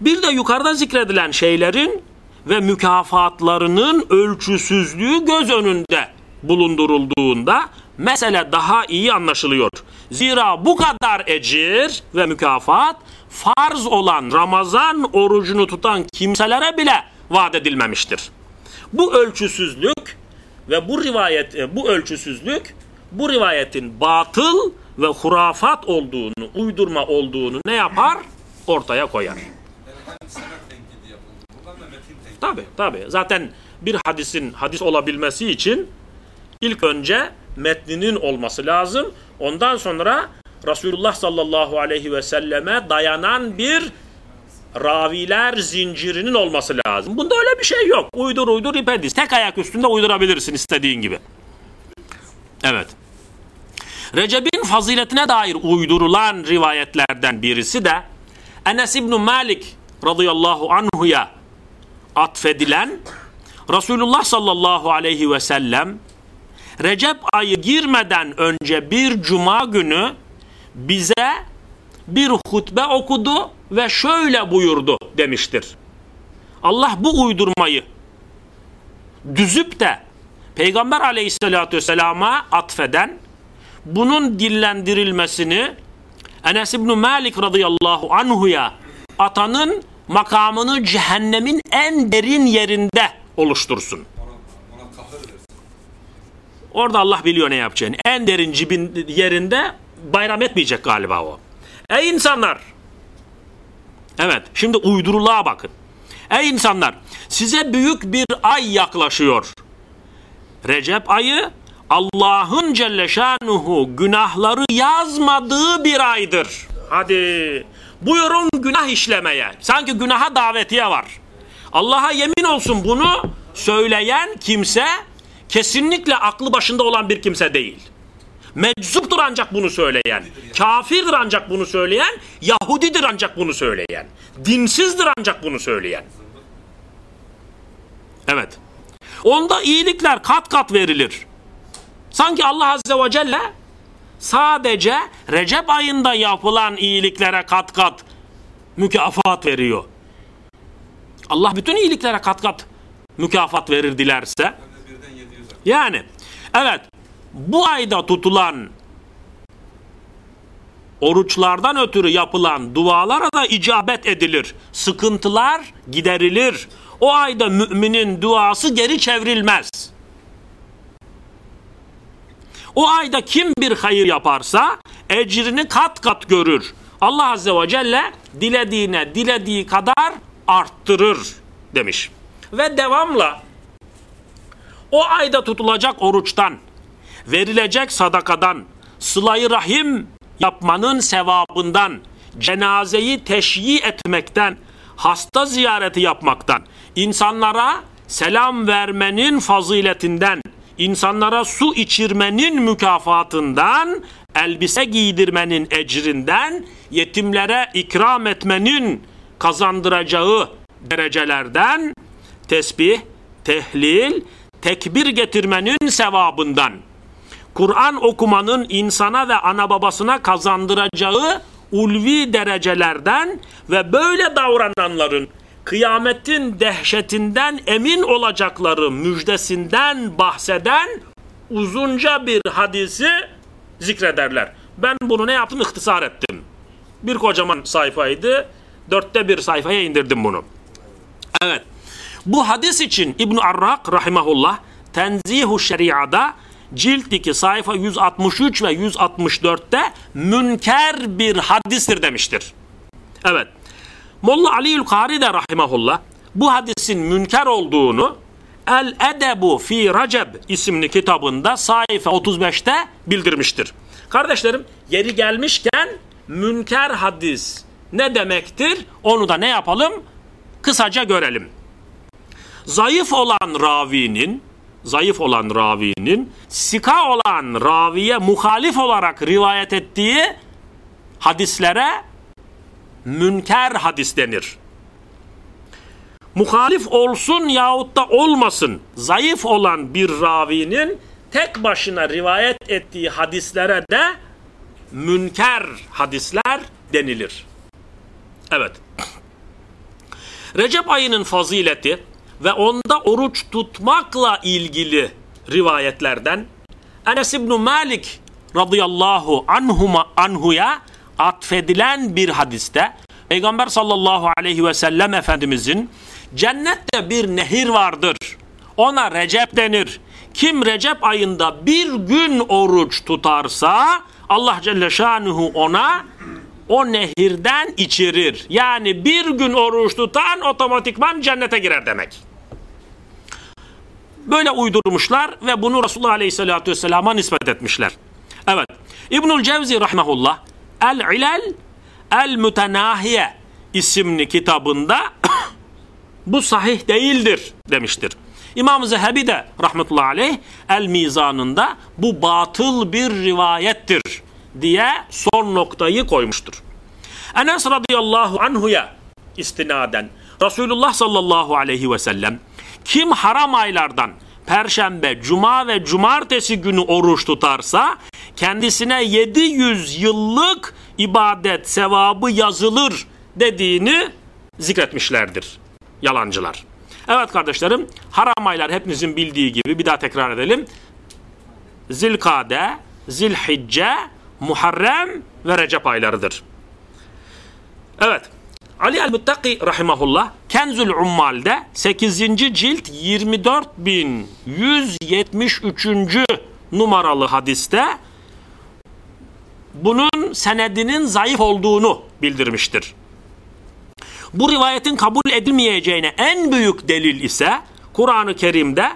Bir de yukarıda zikredilen şeylerin ve mükafatlarının ölçüsüzlüğü göz önünde bulundurulduğunda mesele daha iyi anlaşılıyor. Zira bu kadar ecir ve mükafat farz olan Ramazan orucunu tutan kimselere bile vaat edilmemiştir. Bu ölçüsüzlük ve bu rivayet e, bu ölçüsüzlük bu rivayetin batıl ve hurafat olduğunu, uydurma olduğunu ne yapar? Ortaya koyar. Tabi tabi. Zaten bir hadisin hadis olabilmesi için ilk önce metninin olması lazım. Ondan sonra Resulullah sallallahu aleyhi ve selleme dayanan bir raviler zincirinin olması lazım. Bunda öyle bir şey yok. Uydur uydur ipediz. Tek ayak üstünde uydurabilirsin istediğin gibi. Evet. Recep'in faziletine dair uydurulan rivayetlerden birisi de Enes İbn Malik radıyallahu anhuya atfedilen Resulullah sallallahu aleyhi ve sellem Recep ayı girmeden önce bir cuma günü bize bir hutbe okudu ve şöyle buyurdu demiştir. Allah bu uydurmayı düzüp de Peygamber aleyhissalatü vesselama atfeden bunun dillendirilmesini Enes İbni Malik radıyallahu anhuya atanın makamını cehennemin en derin yerinde oluştursun. Orada Allah biliyor ne yapacağını. En derin cibin yerinde bayram etmeyecek galiba o. Ey insanlar! Evet, şimdi uyduruluğa bakın. Ey insanlar! Size büyük bir ay yaklaşıyor. Recep ayı Allah'ın Celle Şanuhu günahları yazmadığı bir aydır. Hadi buyurun günah işlemeye. Sanki günaha davetiye var. Allah'a yemin olsun bunu söyleyen kimse kesinlikle aklı başında olan bir kimse değil. Meczuptur ancak bunu söyleyen. Kafirdir ancak bunu söyleyen. Yahudidir ancak bunu söyleyen. Dinsizdir ancak bunu söyleyen. Evet. Onda iyilikler kat kat verilir. Sanki Allah Azze ve Celle sadece Recep ayında yapılan iyiliklere kat kat mükafat veriyor. Allah bütün iyiliklere kat kat mükafat verir dilerse. Hem de birden 700 ay. Yani evet bu ayda tutulan oruçlardan ötürü yapılan dualara da icabet edilir. Sıkıntılar giderilir. O ayda müminin duası geri çevrilmez. O ayda kim bir hayır yaparsa ecrini kat kat görür. Allah Azze ve Celle dilediğine dilediği kadar arttırır demiş. Ve devamla o ayda tutulacak oruçtan, verilecek sadakadan, sılayı rahim yapmanın sevabından, cenazeyi teşyi etmekten, hasta ziyareti yapmaktan, insanlara selam vermenin faziletinden, insanlara su içirmenin mükafatından, elbise giydirmenin ecrinden, yetimlere ikram etmenin kazandıracağı derecelerden, tesbih, tehlil, tekbir getirmenin sevabından, Kur'an okumanın insana ve ana babasına kazandıracağı ulvi derecelerden ve böyle davrananların kıyametin dehşetinden emin olacakları müjdesinden bahseden uzunca bir hadisi zikrederler. Ben bunu ne yaptım? İhtisar ettim. Bir kocaman sayfaydı. Dörtte bir sayfaya indirdim bunu. Evet. Bu hadis için İbn Arrak rahimahullah Tenzihu Şeria'da cilt 2 sayfa 163 ve 164'te münker bir hadistir demiştir. Evet. Molla Aliül Kari de rahimahullah bu hadisin münker olduğunu El Edebu fi Recep isimli kitabında sayfa 35'te bildirmiştir. Kardeşlerim yeri gelmişken münker hadis ne demektir? Onu da ne yapalım? Kısaca görelim. Zayıf olan ravinin zayıf olan ravinin sika olan raviye muhalif olarak rivayet ettiği hadislere münker hadis denir. Muhalif olsun yahut da olmasın zayıf olan bir ravinin tek başına rivayet ettiği hadislere de münker hadisler denilir. Evet. Recep ayının fazileti ve onda oruç tutmakla ilgili rivayetlerden Enes İbn Malik radıyallahu anhuma anhuya atfedilen bir hadiste Peygamber sallallahu aleyhi ve sellem Efendimizin cennette bir nehir vardır. Ona Recep denir. Kim Recep ayında bir gün oruç tutarsa Allah Celle Şanuhu ona o nehirden içirir. Yani bir gün oruç tutan otomatikman cennete girer demek. Böyle uydurmuşlar ve bunu Resulullah Aleyhisselatü Vesselam'a nispet etmişler. Evet. İbnül Cevzi Rahmehullah El-İlel El-Mütenahiye isimli kitabında bu sahih değildir demiştir. İmam Zehebi de rahmetullahi aleyh El Mizanında bu batıl bir rivayettir diye son noktayı koymuştur. Enes radıyallahu anhuya istinaden Resulullah sallallahu aleyhi ve sellem kim haram aylardan perşembe, cuma ve cumartesi günü oruç tutarsa kendisine 700 yıllık ibadet sevabı yazılır dediğini zikretmişlerdir yalancılar. Evet kardeşlerim haram aylar hepinizin bildiği gibi bir daha tekrar edelim. Zilkade, Zilhicce, Muharrem ve Recep aylarıdır. Evet. Ali el-Muttaki rahimahullah Kenzül Ummal'de 8. cilt 24173. numaralı hadiste bunun senedinin zayıf olduğunu bildirmiştir. Bu rivayetin kabul edilmeyeceğine en büyük delil ise Kur'an-ı Kerim'de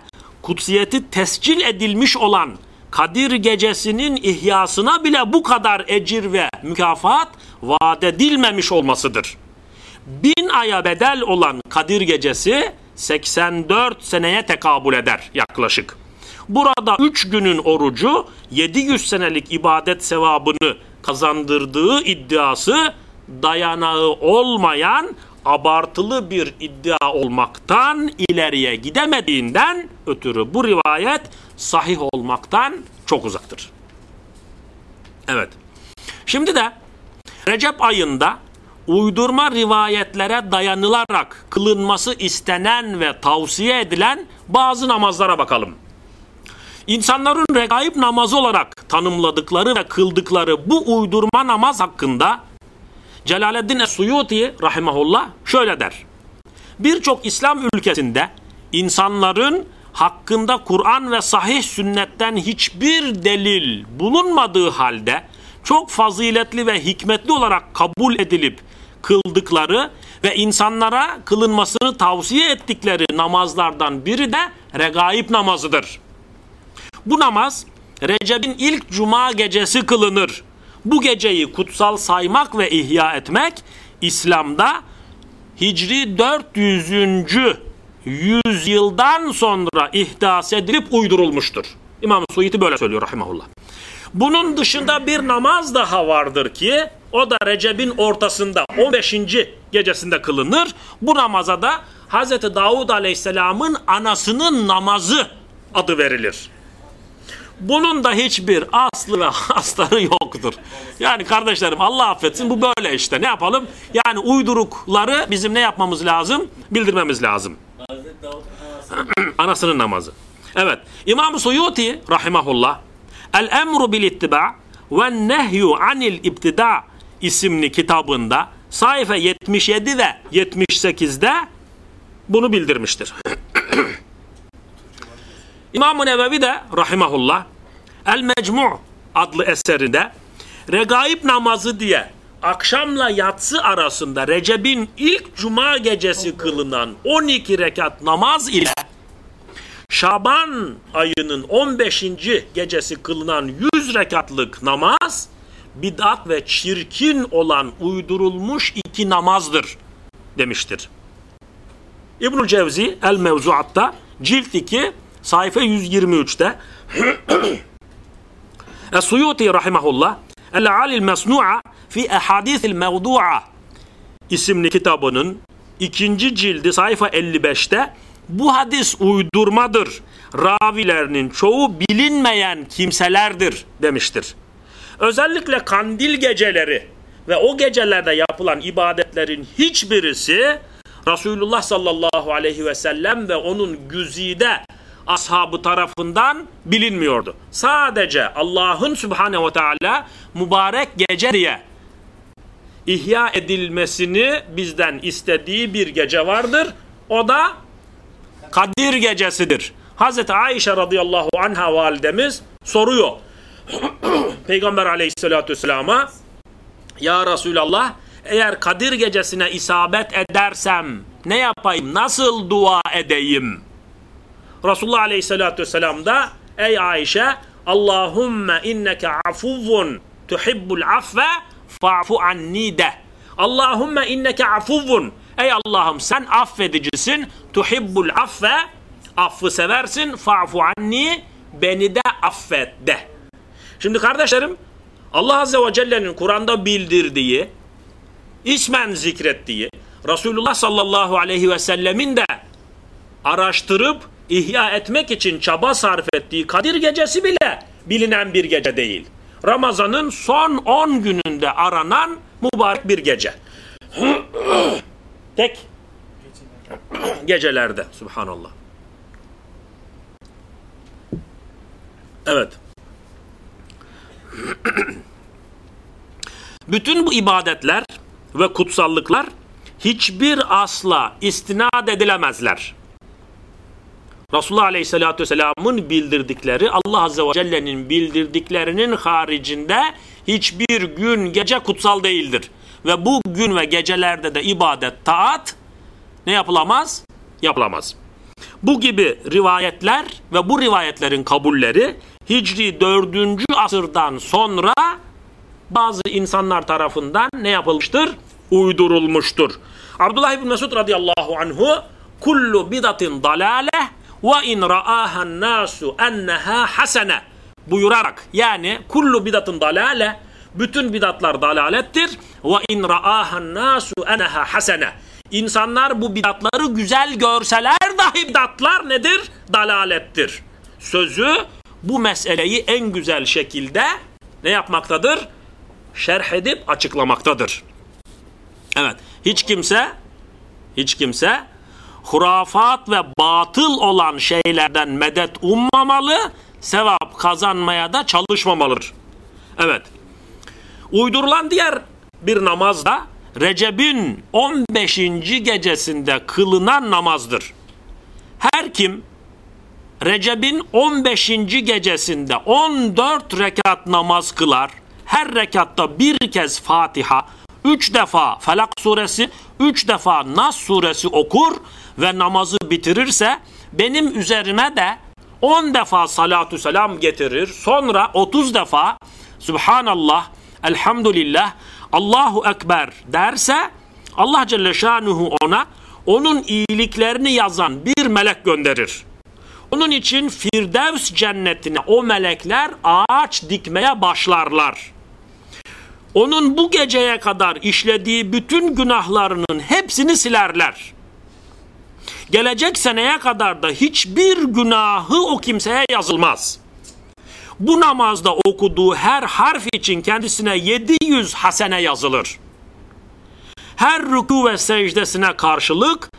kutsiyeti tescil edilmiş olan Kadir gecesinin ihyasına bile bu kadar ecir ve mükafat vaat edilmemiş olmasıdır. Bin aya bedel olan Kadir gecesi 84 seneye tekabül eder yaklaşık. Burada 3 günün orucu 700 senelik ibadet sevabını kazandırdığı iddiası dayanağı olmayan abartılı bir iddia olmaktan ileriye gidemediğinden ötürü bu rivayet sahih olmaktan çok uzaktır. Evet. Şimdi de Recep ayında uydurma rivayetlere dayanılarak kılınması istenen ve tavsiye edilen bazı namazlara bakalım. İnsanların regaib namazı olarak tanımladıkları ve kıldıkları bu uydurma namaz hakkında Celaleddin Es-Suyuti rahimahullah şöyle der. Birçok İslam ülkesinde insanların hakkında Kur'an ve sahih sünnetten hiçbir delil bulunmadığı halde çok faziletli ve hikmetli olarak kabul edilip kıldıkları ve insanlara kılınmasını tavsiye ettikleri namazlardan biri de regaib namazıdır. Bu namaz Recep'in ilk cuma gecesi kılınır. Bu geceyi kutsal saymak ve ihya etmek İslam'da Hicri 400. yüzyıldan sonra ihdas edilip uydurulmuştur. İmam Suyuti böyle söylüyor rahimahullah. Bunun dışında bir namaz daha vardır ki o da Recep'in ortasında 15. gecesinde kılınır. Bu namaza da Hz. Davud Aleyhisselam'ın anasının namazı adı verilir. Bunun da hiçbir aslı ve astarı yoktur. Yani kardeşlerim Allah affetsin bu böyle işte. Ne yapalım? Yani uydurukları bizim ne yapmamız lazım? Bildirmemiz lazım. Anasının namazı. Evet. İmam-ı Suyuti rahimahullah El emru bil ittiba ve nehyu anil ibtida isimli kitabında sayfa 77 ve 78'de bunu bildirmiştir. İmam-ı Nevevi de rahimahullah El Mecmu' adlı eserinde regaib namazı diye akşamla yatsı arasında Recep'in ilk cuma gecesi kılınan 12 rekat namaz ile Şaban ayının 15. gecesi kılınan 100 rekatlık namaz bid'at ve çirkin olan uydurulmuş iki namazdır demiştir. İbnül Cevzi El Mevzuat'ta cilt 2 sayfa 123'te Es-Suyuti rahimahullah El-Alil Mesnu'a fi Ehadithil Mevdu'a isimli kitabının ikinci cildi sayfa 55'te bu hadis uydurmadır. Ravilerinin çoğu bilinmeyen kimselerdir demiştir. Özellikle kandil geceleri ve o gecelerde yapılan ibadetlerin hiçbirisi Resulullah sallallahu aleyhi ve sellem ve onun güzide ashabı tarafından bilinmiyordu. Sadece Allah'ın subhanehu ve teala mübarek gece diye ihya edilmesini bizden istediği bir gece vardır. O da Kadir gecesidir. Hazreti Ayşe radıyallahu anha validemiz soruyor. Peygamber aleyhissalatü vesselama Ya Resulallah eğer Kadir gecesine isabet edersem ne yapayım? Nasıl dua edeyim? Resulullah aleyhissalatü vesselam da Ey Ayşe Allahümme inneke afuvun tuhibbul affe fa'fu anni de. Allahümme inneke afuvun Ey Allah'ım sen affedicisin. Tuhibbul affe affı seversin. Fa'fu anni beni de affet de. Şimdi kardeşlerim Allah Azze ve Celle'nin Kur'an'da bildirdiği ismen zikrettiği Resulullah sallallahu aleyhi ve sellemin de araştırıp ihya etmek için çaba sarf ettiği Kadir gecesi bile bilinen bir gece değil. Ramazan'ın son 10 gününde aranan mübarek bir gece. Tek gecelerde subhanallah. Evet. Bütün bu ibadetler ve kutsallıklar hiçbir asla istinad edilemezler. Resulullah Aleyhisselatü Vesselam'ın bildirdikleri Allah Azze ve Celle'nin bildirdiklerinin haricinde hiçbir gün gece kutsal değildir. Ve bu gün ve gecelerde de ibadet, taat ne yapılamaz? Yapılamaz. Bu gibi rivayetler ve bu rivayetlerin kabulleri Hicri 4. asırdan sonra bazı insanlar tarafından ne yapılmıştır? Uydurulmuştur. Abdullah ibn Mesud radıyallahu anhu kullu bidatin dalale ve in ra'ahan nasu enneha hasene buyurarak yani kullu bidatın dalale bütün bidatlar dalalettir ve in ra'ahan nasu enneha hasene İnsanlar bu bidatları güzel görseler dahi bidatlar nedir? Dalalettir. Sözü bu meseleyi en güzel şekilde ne yapmaktadır? Şerh edip açıklamaktadır. Evet. Hiç kimse hiç kimse hurafat ve batıl olan şeylerden medet ummamalı, sevap kazanmaya da çalışmamalıdır. Evet. Uydurulan diğer bir namaz da Recep'in 15. gecesinde kılınan namazdır. Her kim Recep'in 15. gecesinde 14 rekat namaz kılar, her rekatta bir kez Fatiha, 3 defa Felak suresi, 3 defa Nas suresi okur ve namazı bitirirse benim üzerime de 10 defa salatü selam getirir. Sonra 30 defa Subhanallah, Elhamdülillah, Allahu Ekber derse Allah Celle Şanuhu ona onun iyiliklerini yazan bir melek gönderir. Onun için Firdevs cennetine o melekler ağaç dikmeye başlarlar. Onun bu geceye kadar işlediği bütün günahlarının hepsini silerler. Gelecek seneye kadar da hiçbir günahı o kimseye yazılmaz. Bu namazda okuduğu her harf için kendisine 700 hasene yazılır. Her ruku ve secdesine karşılık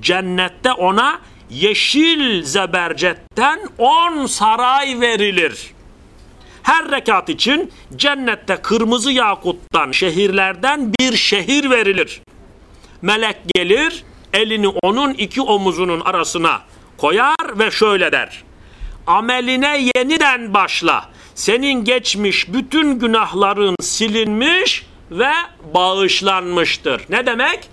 cennette ona yeşil zebercetten 10 saray verilir. Her rekat için cennette kırmızı yakuttan şehirlerden bir şehir verilir. Melek gelir, elini onun iki omuzunun arasına koyar ve şöyle der. Ameline yeniden başla. Senin geçmiş bütün günahların silinmiş ve bağışlanmıştır. Ne demek?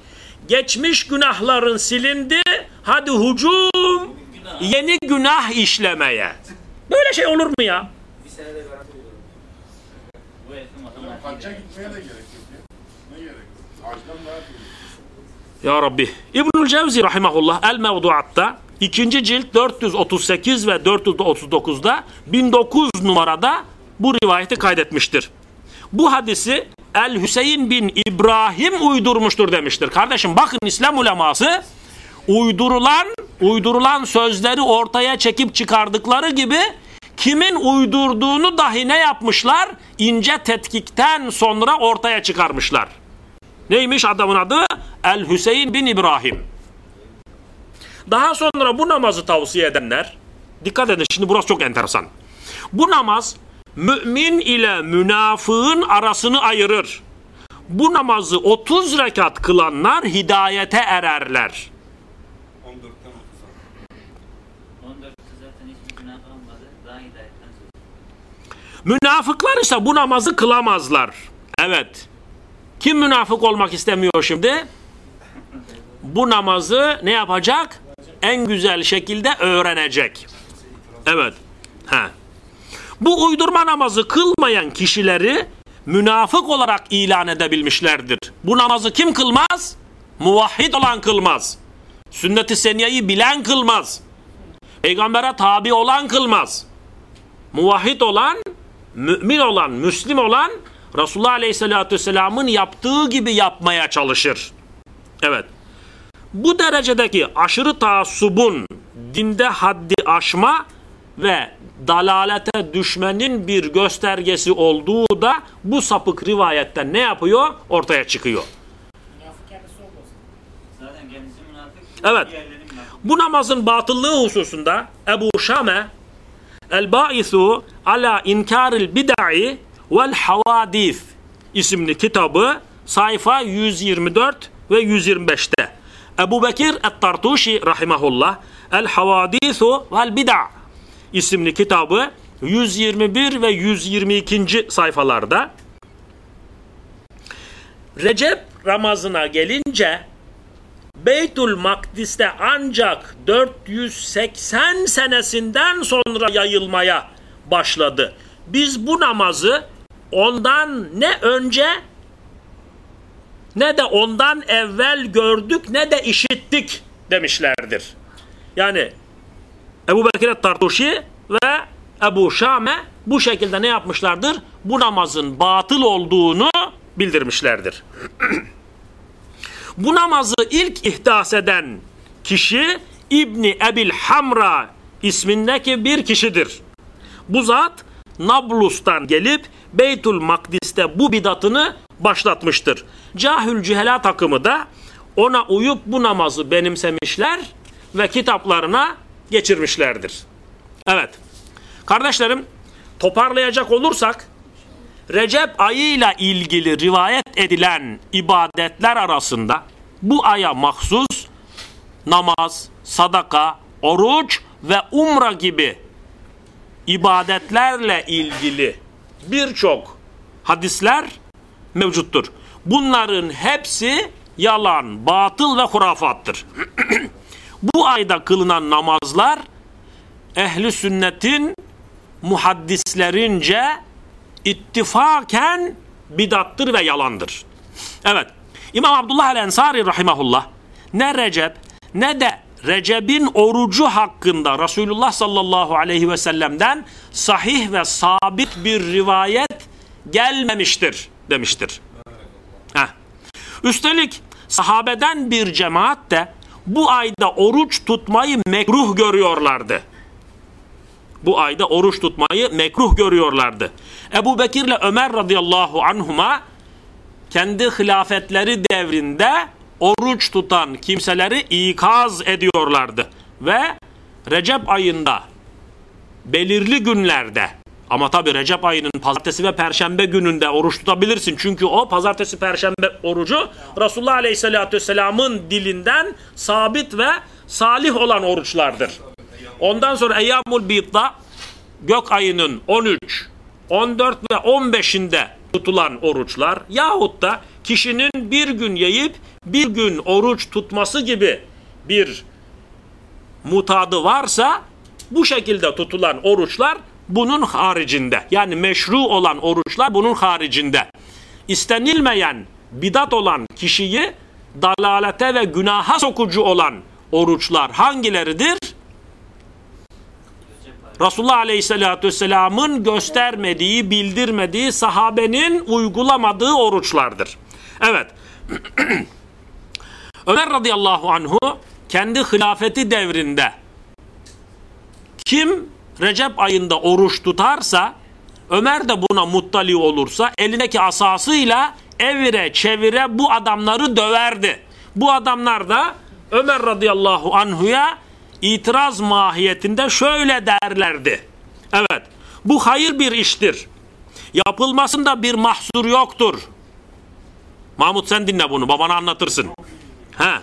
Geçmiş günahların silindi. Hadi hucum yeni günah işlemeye. Böyle şey olur mu ya? Ya Rabbi. İbnül Cevzi rahimahullah El Mevduat'ta ikinci cilt 438 ve 439'da 1009 numarada bu rivayeti kaydetmiştir. Bu hadisi El Hüseyin bin İbrahim uydurmuştur demiştir. Kardeşim bakın İslam uleması uydurulan uydurulan sözleri ortaya çekip çıkardıkları gibi kimin uydurduğunu dahi ne yapmışlar? İnce tetkikten sonra ortaya çıkarmışlar. Neymiş adamın adı? El Hüseyin bin İbrahim. Daha sonra bu namazı tavsiye edenler, dikkat edin şimdi burası çok enteresan. Bu namaz mümin ile münafığın arasını ayırır. Bu namazı 30 rekat kılanlar hidayete ererler. 14'ten 30'a. 14'te zaten hiçbir günah kalmadı. Daha hidayetten söz. Münafıklar ise bu namazı kılamazlar. Evet. Kim münafık olmak istemiyor şimdi? Bu namazı ne yapacak? En güzel şekilde öğrenecek. Evet. Ha. Bu uydurma namazı kılmayan kişileri münafık olarak ilan edebilmişlerdir. Bu namazı kim kılmaz? Muvahhid olan kılmaz. Sünnet-i seniyeyi bilen kılmaz. Peygambere tabi olan kılmaz. Muvahhid olan mümin olan, müslim olan Resulullah Aleyhisselatü Vesselam'ın yaptığı gibi yapmaya çalışır. Evet. Bu derecedeki aşırı taassubun dinde haddi aşma ve dalalete düşmenin bir göstergesi olduğu da bu sapık rivayetten ne yapıyor? Ortaya çıkıyor. Evet. Bu namazın batıllığı hususunda Ebu Şame El-Ba'ithu ala inkaril bid'i vel havadis isimli kitabı sayfa 124 ve 125'te. Ebu Bekir Et-Tartuşi rahimahullah El Havadisu vel Bid'a isimli kitabı 121 ve 122. sayfalarda Recep Ramazına gelince Beytül Makdis'te ancak 480 senesinden sonra yayılmaya başladı. Biz bu namazı ondan ne önce ne de ondan evvel gördük ne de işittik demişlerdir. Yani Ebu Bekir Tartuşi ve Ebu Şame bu şekilde ne yapmışlardır? Bu namazın batıl olduğunu bildirmişlerdir. Bu namazı ilk ihdas eden kişi İbni Ebil Hamra ismindeki bir kişidir. Bu zat Nablus'tan gelip Beytül Makdis'te bu bidatını başlatmıştır. Cahül Cühela takımı da ona uyup bu namazı benimsemişler ve kitaplarına geçirmişlerdir. Evet. Kardeşlerim toparlayacak olursak Recep ayıyla ilgili rivayet edilen ibadetler arasında bu aya mahsus namaz, sadaka, oruç ve umra gibi ibadetlerle ilgili birçok hadisler mevcuttur. Bunların hepsi yalan, batıl ve hurafattır. bu ayda kılınan namazlar ehli sünnetin muhaddislerince ittifaken bidattır ve yalandır. Evet. İmam Abdullah el-Ensari rahimahullah ne Recep ne de Recep'in orucu hakkında Resulullah sallallahu aleyhi ve sellem'den sahih ve sabit bir rivayet gelmemiştir demiştir. Üstelik sahabeden bir cemaat de bu ayda oruç tutmayı mekruh görüyorlardı. Bu ayda oruç tutmayı mekruh görüyorlardı. Ebu Bekir ile Ömer radıyallahu anhuma kendi hilafetleri devrinde oruç tutan kimseleri ikaz ediyorlardı. Ve Recep ayında belirli günlerde Ama tabi Recep ayının pazartesi ve perşembe gününde oruç tutabilirsin. Çünkü o pazartesi perşembe orucu Resulullah Aleyhisselatü Vesselam'ın dilinden sabit ve salih olan oruçlardır. Ondan sonra Eyyamul Bid'da gök ayının 13, 14 ve 15'inde tutulan oruçlar yahut da kişinin bir gün yiyip bir gün oruç tutması gibi bir mutadı varsa bu şekilde tutulan oruçlar bunun haricinde. Yani meşru olan oruçlar bunun haricinde. İstenilmeyen bidat olan kişiyi dalalete ve günaha sokucu olan oruçlar hangileridir? Resulullah Aleyhisselatü Vesselam'ın göstermediği, bildirmediği, sahabenin uygulamadığı oruçlardır. Evet. Ömer radıyallahu anhu kendi hilafeti devrinde kim Recep ayında oruç tutarsa Ömer de buna muttali olursa elindeki asasıyla evire çevire bu adamları döverdi. Bu adamlar da Ömer radıyallahu anhuya itiraz mahiyetinde şöyle derlerdi. Evet bu hayır bir iştir. Yapılmasında bir mahsur yoktur. Mahmut sen dinle bunu babana anlatırsın. He.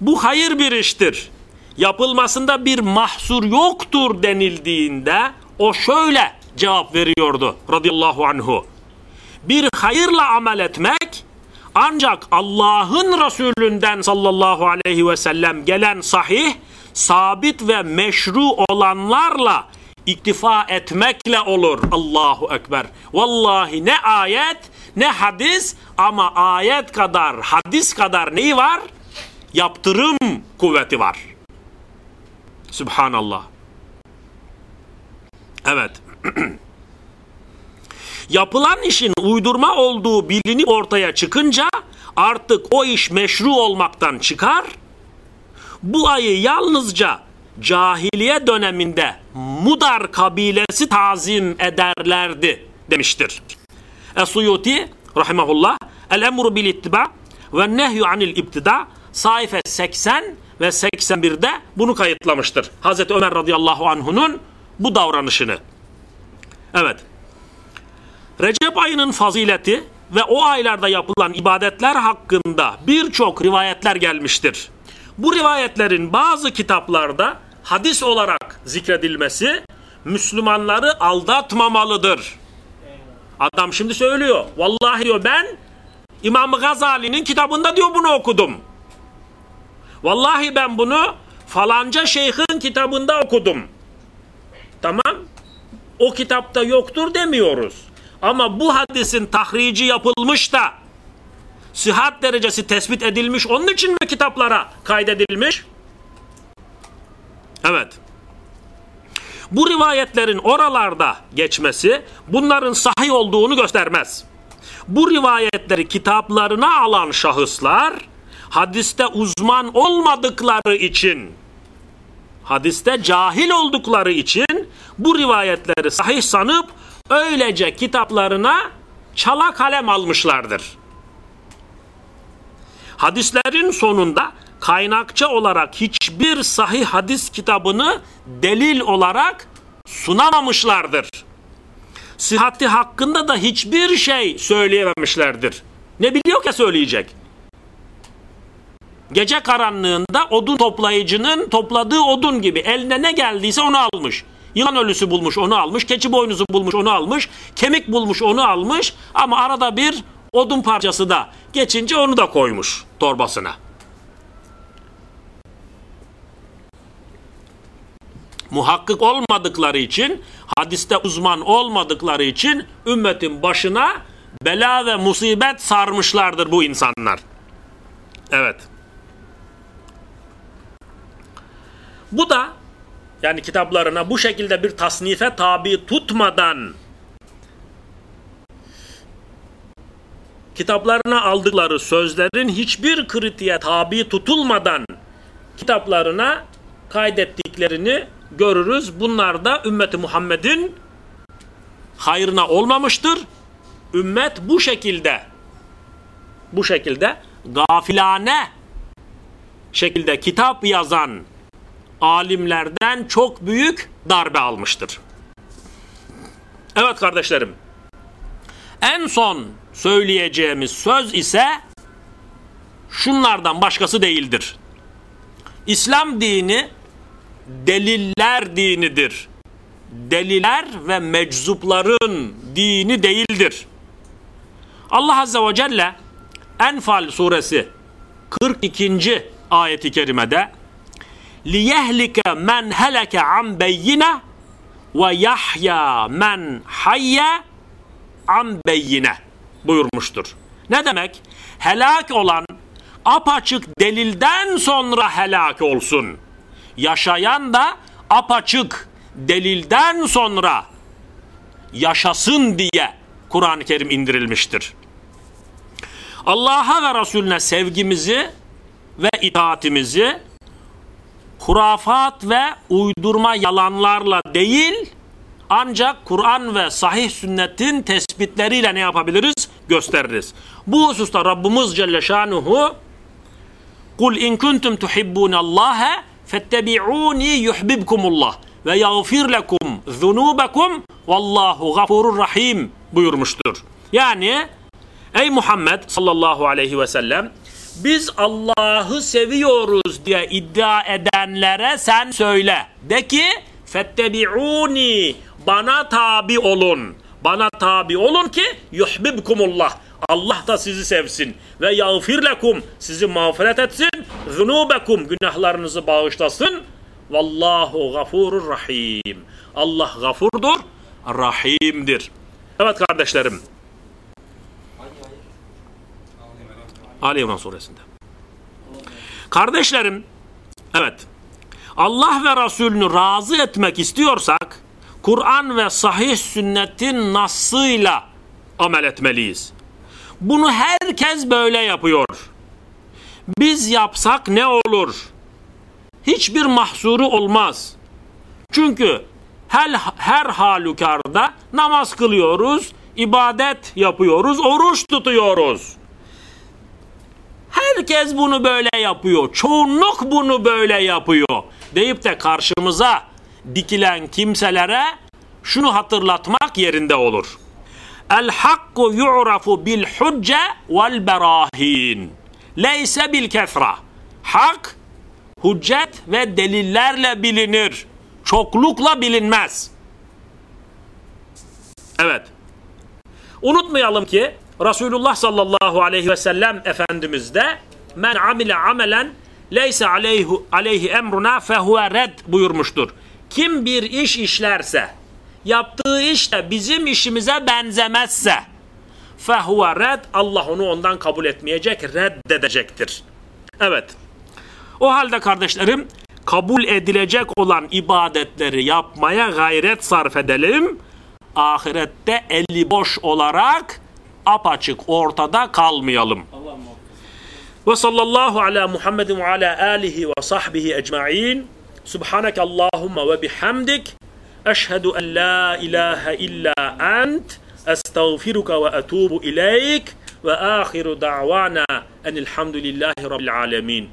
Bu hayır bir iştir. Yapılmasında bir mahsur yoktur denildiğinde o şöyle cevap veriyordu radıyallahu anhu. Bir hayırla amel etmek ancak Allah'ın Resulünden sallallahu aleyhi ve sellem gelen sahih, sabit ve meşru olanlarla iktifa etmekle olur. Allahu Ekber. Vallahi ne ayet ne hadis ama ayet kadar hadis kadar neyi var? Yaptırım kuvveti var. Subhanallah. Evet. Yapılan işin uydurma olduğu bilinip ortaya çıkınca artık o iş meşru olmaktan çıkar. Bu ayı yalnızca cahiliye döneminde Mudar kabilesi tazim ederlerdi demiştir. Es-Suyuti rahimahullah El-Emru bil ittiba ve nehyü anil ibtida sayfa 80 ve 81'de bunu kayıtlamıştır. Hazreti Ömer radıyallahu anh'unun bu davranışını. Evet. Recep ayının fazileti ve o aylarda yapılan ibadetler hakkında birçok rivayetler gelmiştir. Bu rivayetlerin bazı kitaplarda hadis olarak zikredilmesi Müslümanları aldatmamalıdır. Adam şimdi söylüyor. Vallahi diyor ben İmam Gazali'nin kitabında diyor bunu okudum. Vallahi ben bunu falanca şeyhin kitabında okudum. Tamam. O kitapta yoktur demiyoruz. Ama bu hadisin tahrici yapılmış da sıhhat derecesi tespit edilmiş onun için mi kitaplara kaydedilmiş? Evet. Bu rivayetlerin oralarda geçmesi bunların sahih olduğunu göstermez. Bu rivayetleri kitaplarına alan şahıslar hadiste uzman olmadıkları için hadiste cahil oldukları için bu rivayetleri sahih sanıp öylece kitaplarına çala kalem almışlardır. Hadislerin sonunda kaynakça olarak hiçbir sahih hadis kitabını delil olarak sunamamışlardır. Sıhhati hakkında da hiçbir şey söyleyememişlerdir. Ne biliyor ki söyleyecek? Gece karanlığında odun toplayıcının topladığı odun gibi eline ne geldiyse onu almış. Yılan ölüsü bulmuş onu almış, keçi boynuzu bulmuş onu almış, kemik bulmuş onu almış ama arada bir odun parçası da geçince onu da koymuş torbasına. Muhakkik olmadıkları için, hadiste uzman olmadıkları için ümmetin başına bela ve musibet sarmışlardır bu insanlar. Evet. Bu da yani kitaplarına bu şekilde bir tasnife tabi tutmadan kitaplarına aldıkları sözlerin hiçbir kritiğe tabi tutulmadan kitaplarına kaydettiklerini görürüz. Bunlar da ümmeti Muhammed'in hayrına olmamıştır. Ümmet bu şekilde bu şekilde gafilane şekilde kitap yazan alimlerden çok büyük darbe almıştır. Evet kardeşlerim. En son söyleyeceğimiz söz ise şunlardan başkası değildir. İslam dini deliller dinidir. Deliller ve meczupların dini değildir. Allah Azze ve Celle Enfal suresi 42. ayeti kerimede liyehlike men heleke an beyyine ve yahya men hayye an beyyine buyurmuştur. Ne demek? Helak olan apaçık delilden sonra helak olsun. Yaşayan da apaçık delilden sonra yaşasın diye Kur'an-ı Kerim indirilmiştir. Allah'a ve Resulüne sevgimizi ve itaatimizi hurafat ve uydurma yalanlarla değil ancak Kur'an ve sahih sünnetin tespitleriyle ne yapabiliriz? Gösteririz. Bu hususta Rabbimiz Celle Şanuhu Kul in kuntum tuhibbunallaha fettebi'uni yuhibbukumullah ve yağfir lekum zunubakum vallahu gafurur rahim buyurmuştur. Yani ey Muhammed sallallahu aleyhi ve sellem biz Allah'ı seviyoruz diye iddia edenlere sen söyle. De ki fettebi'uni bana tabi olun. Bana tabi olun ki yuhibbukumullah. Allah da sizi sevsin ve yağfir lekum sizi mağfiret etsin. Zunubekum günahlarınızı bağışlasın. Vallahu gafurur rahim. Allah gafurdur, rahimdir. Evet kardeşlerim. Ali İmran suresinde. Kardeşlerim, evet. Allah ve Resulünü razı etmek istiyorsak, Kur'an ve sahih sünnetin nasıyla amel etmeliyiz. Bunu herkes böyle yapıyor. Biz yapsak ne olur? Hiçbir mahsuru olmaz. Çünkü her, her halükarda namaz kılıyoruz, ibadet yapıyoruz, oruç tutuyoruz. Herkes bunu böyle yapıyor. Çoğunluk bunu böyle yapıyor. Deyip de karşımıza dikilen kimselere şunu hatırlatmak yerinde olur. El hakku yu'rafu bil hucce vel berahin. Leyse bil kefra. Hak, hüccet ve delillerle bilinir. Çoklukla bilinmez. Evet. Unutmayalım ki Resulullah sallallahu aleyhi ve sellem Efendimiz de men amile amelen leyse aleyhi, aleyhi emruna fehuve red buyurmuştur. Kim bir iş işlerse yaptığı iş de bizim işimize benzemezse fehuve red Allah onu ondan kabul etmeyecek reddedecektir. Evet. O halde kardeşlerim kabul edilecek olan ibadetleri yapmaya gayret sarf edelim. Ahirette eli boş olarak apaçık ortada kalmayalım. Ve sallallahu ala Muhammedin ve ala alihi ve sahbihi ecma'in. Subhaneke Allahumma ve bihamdik. Eşhedü en la ilahe illa ent. Estağfiruka ve etubu ileyk. Ve ahiru da'vana enilhamdülillahi rabbil alemin.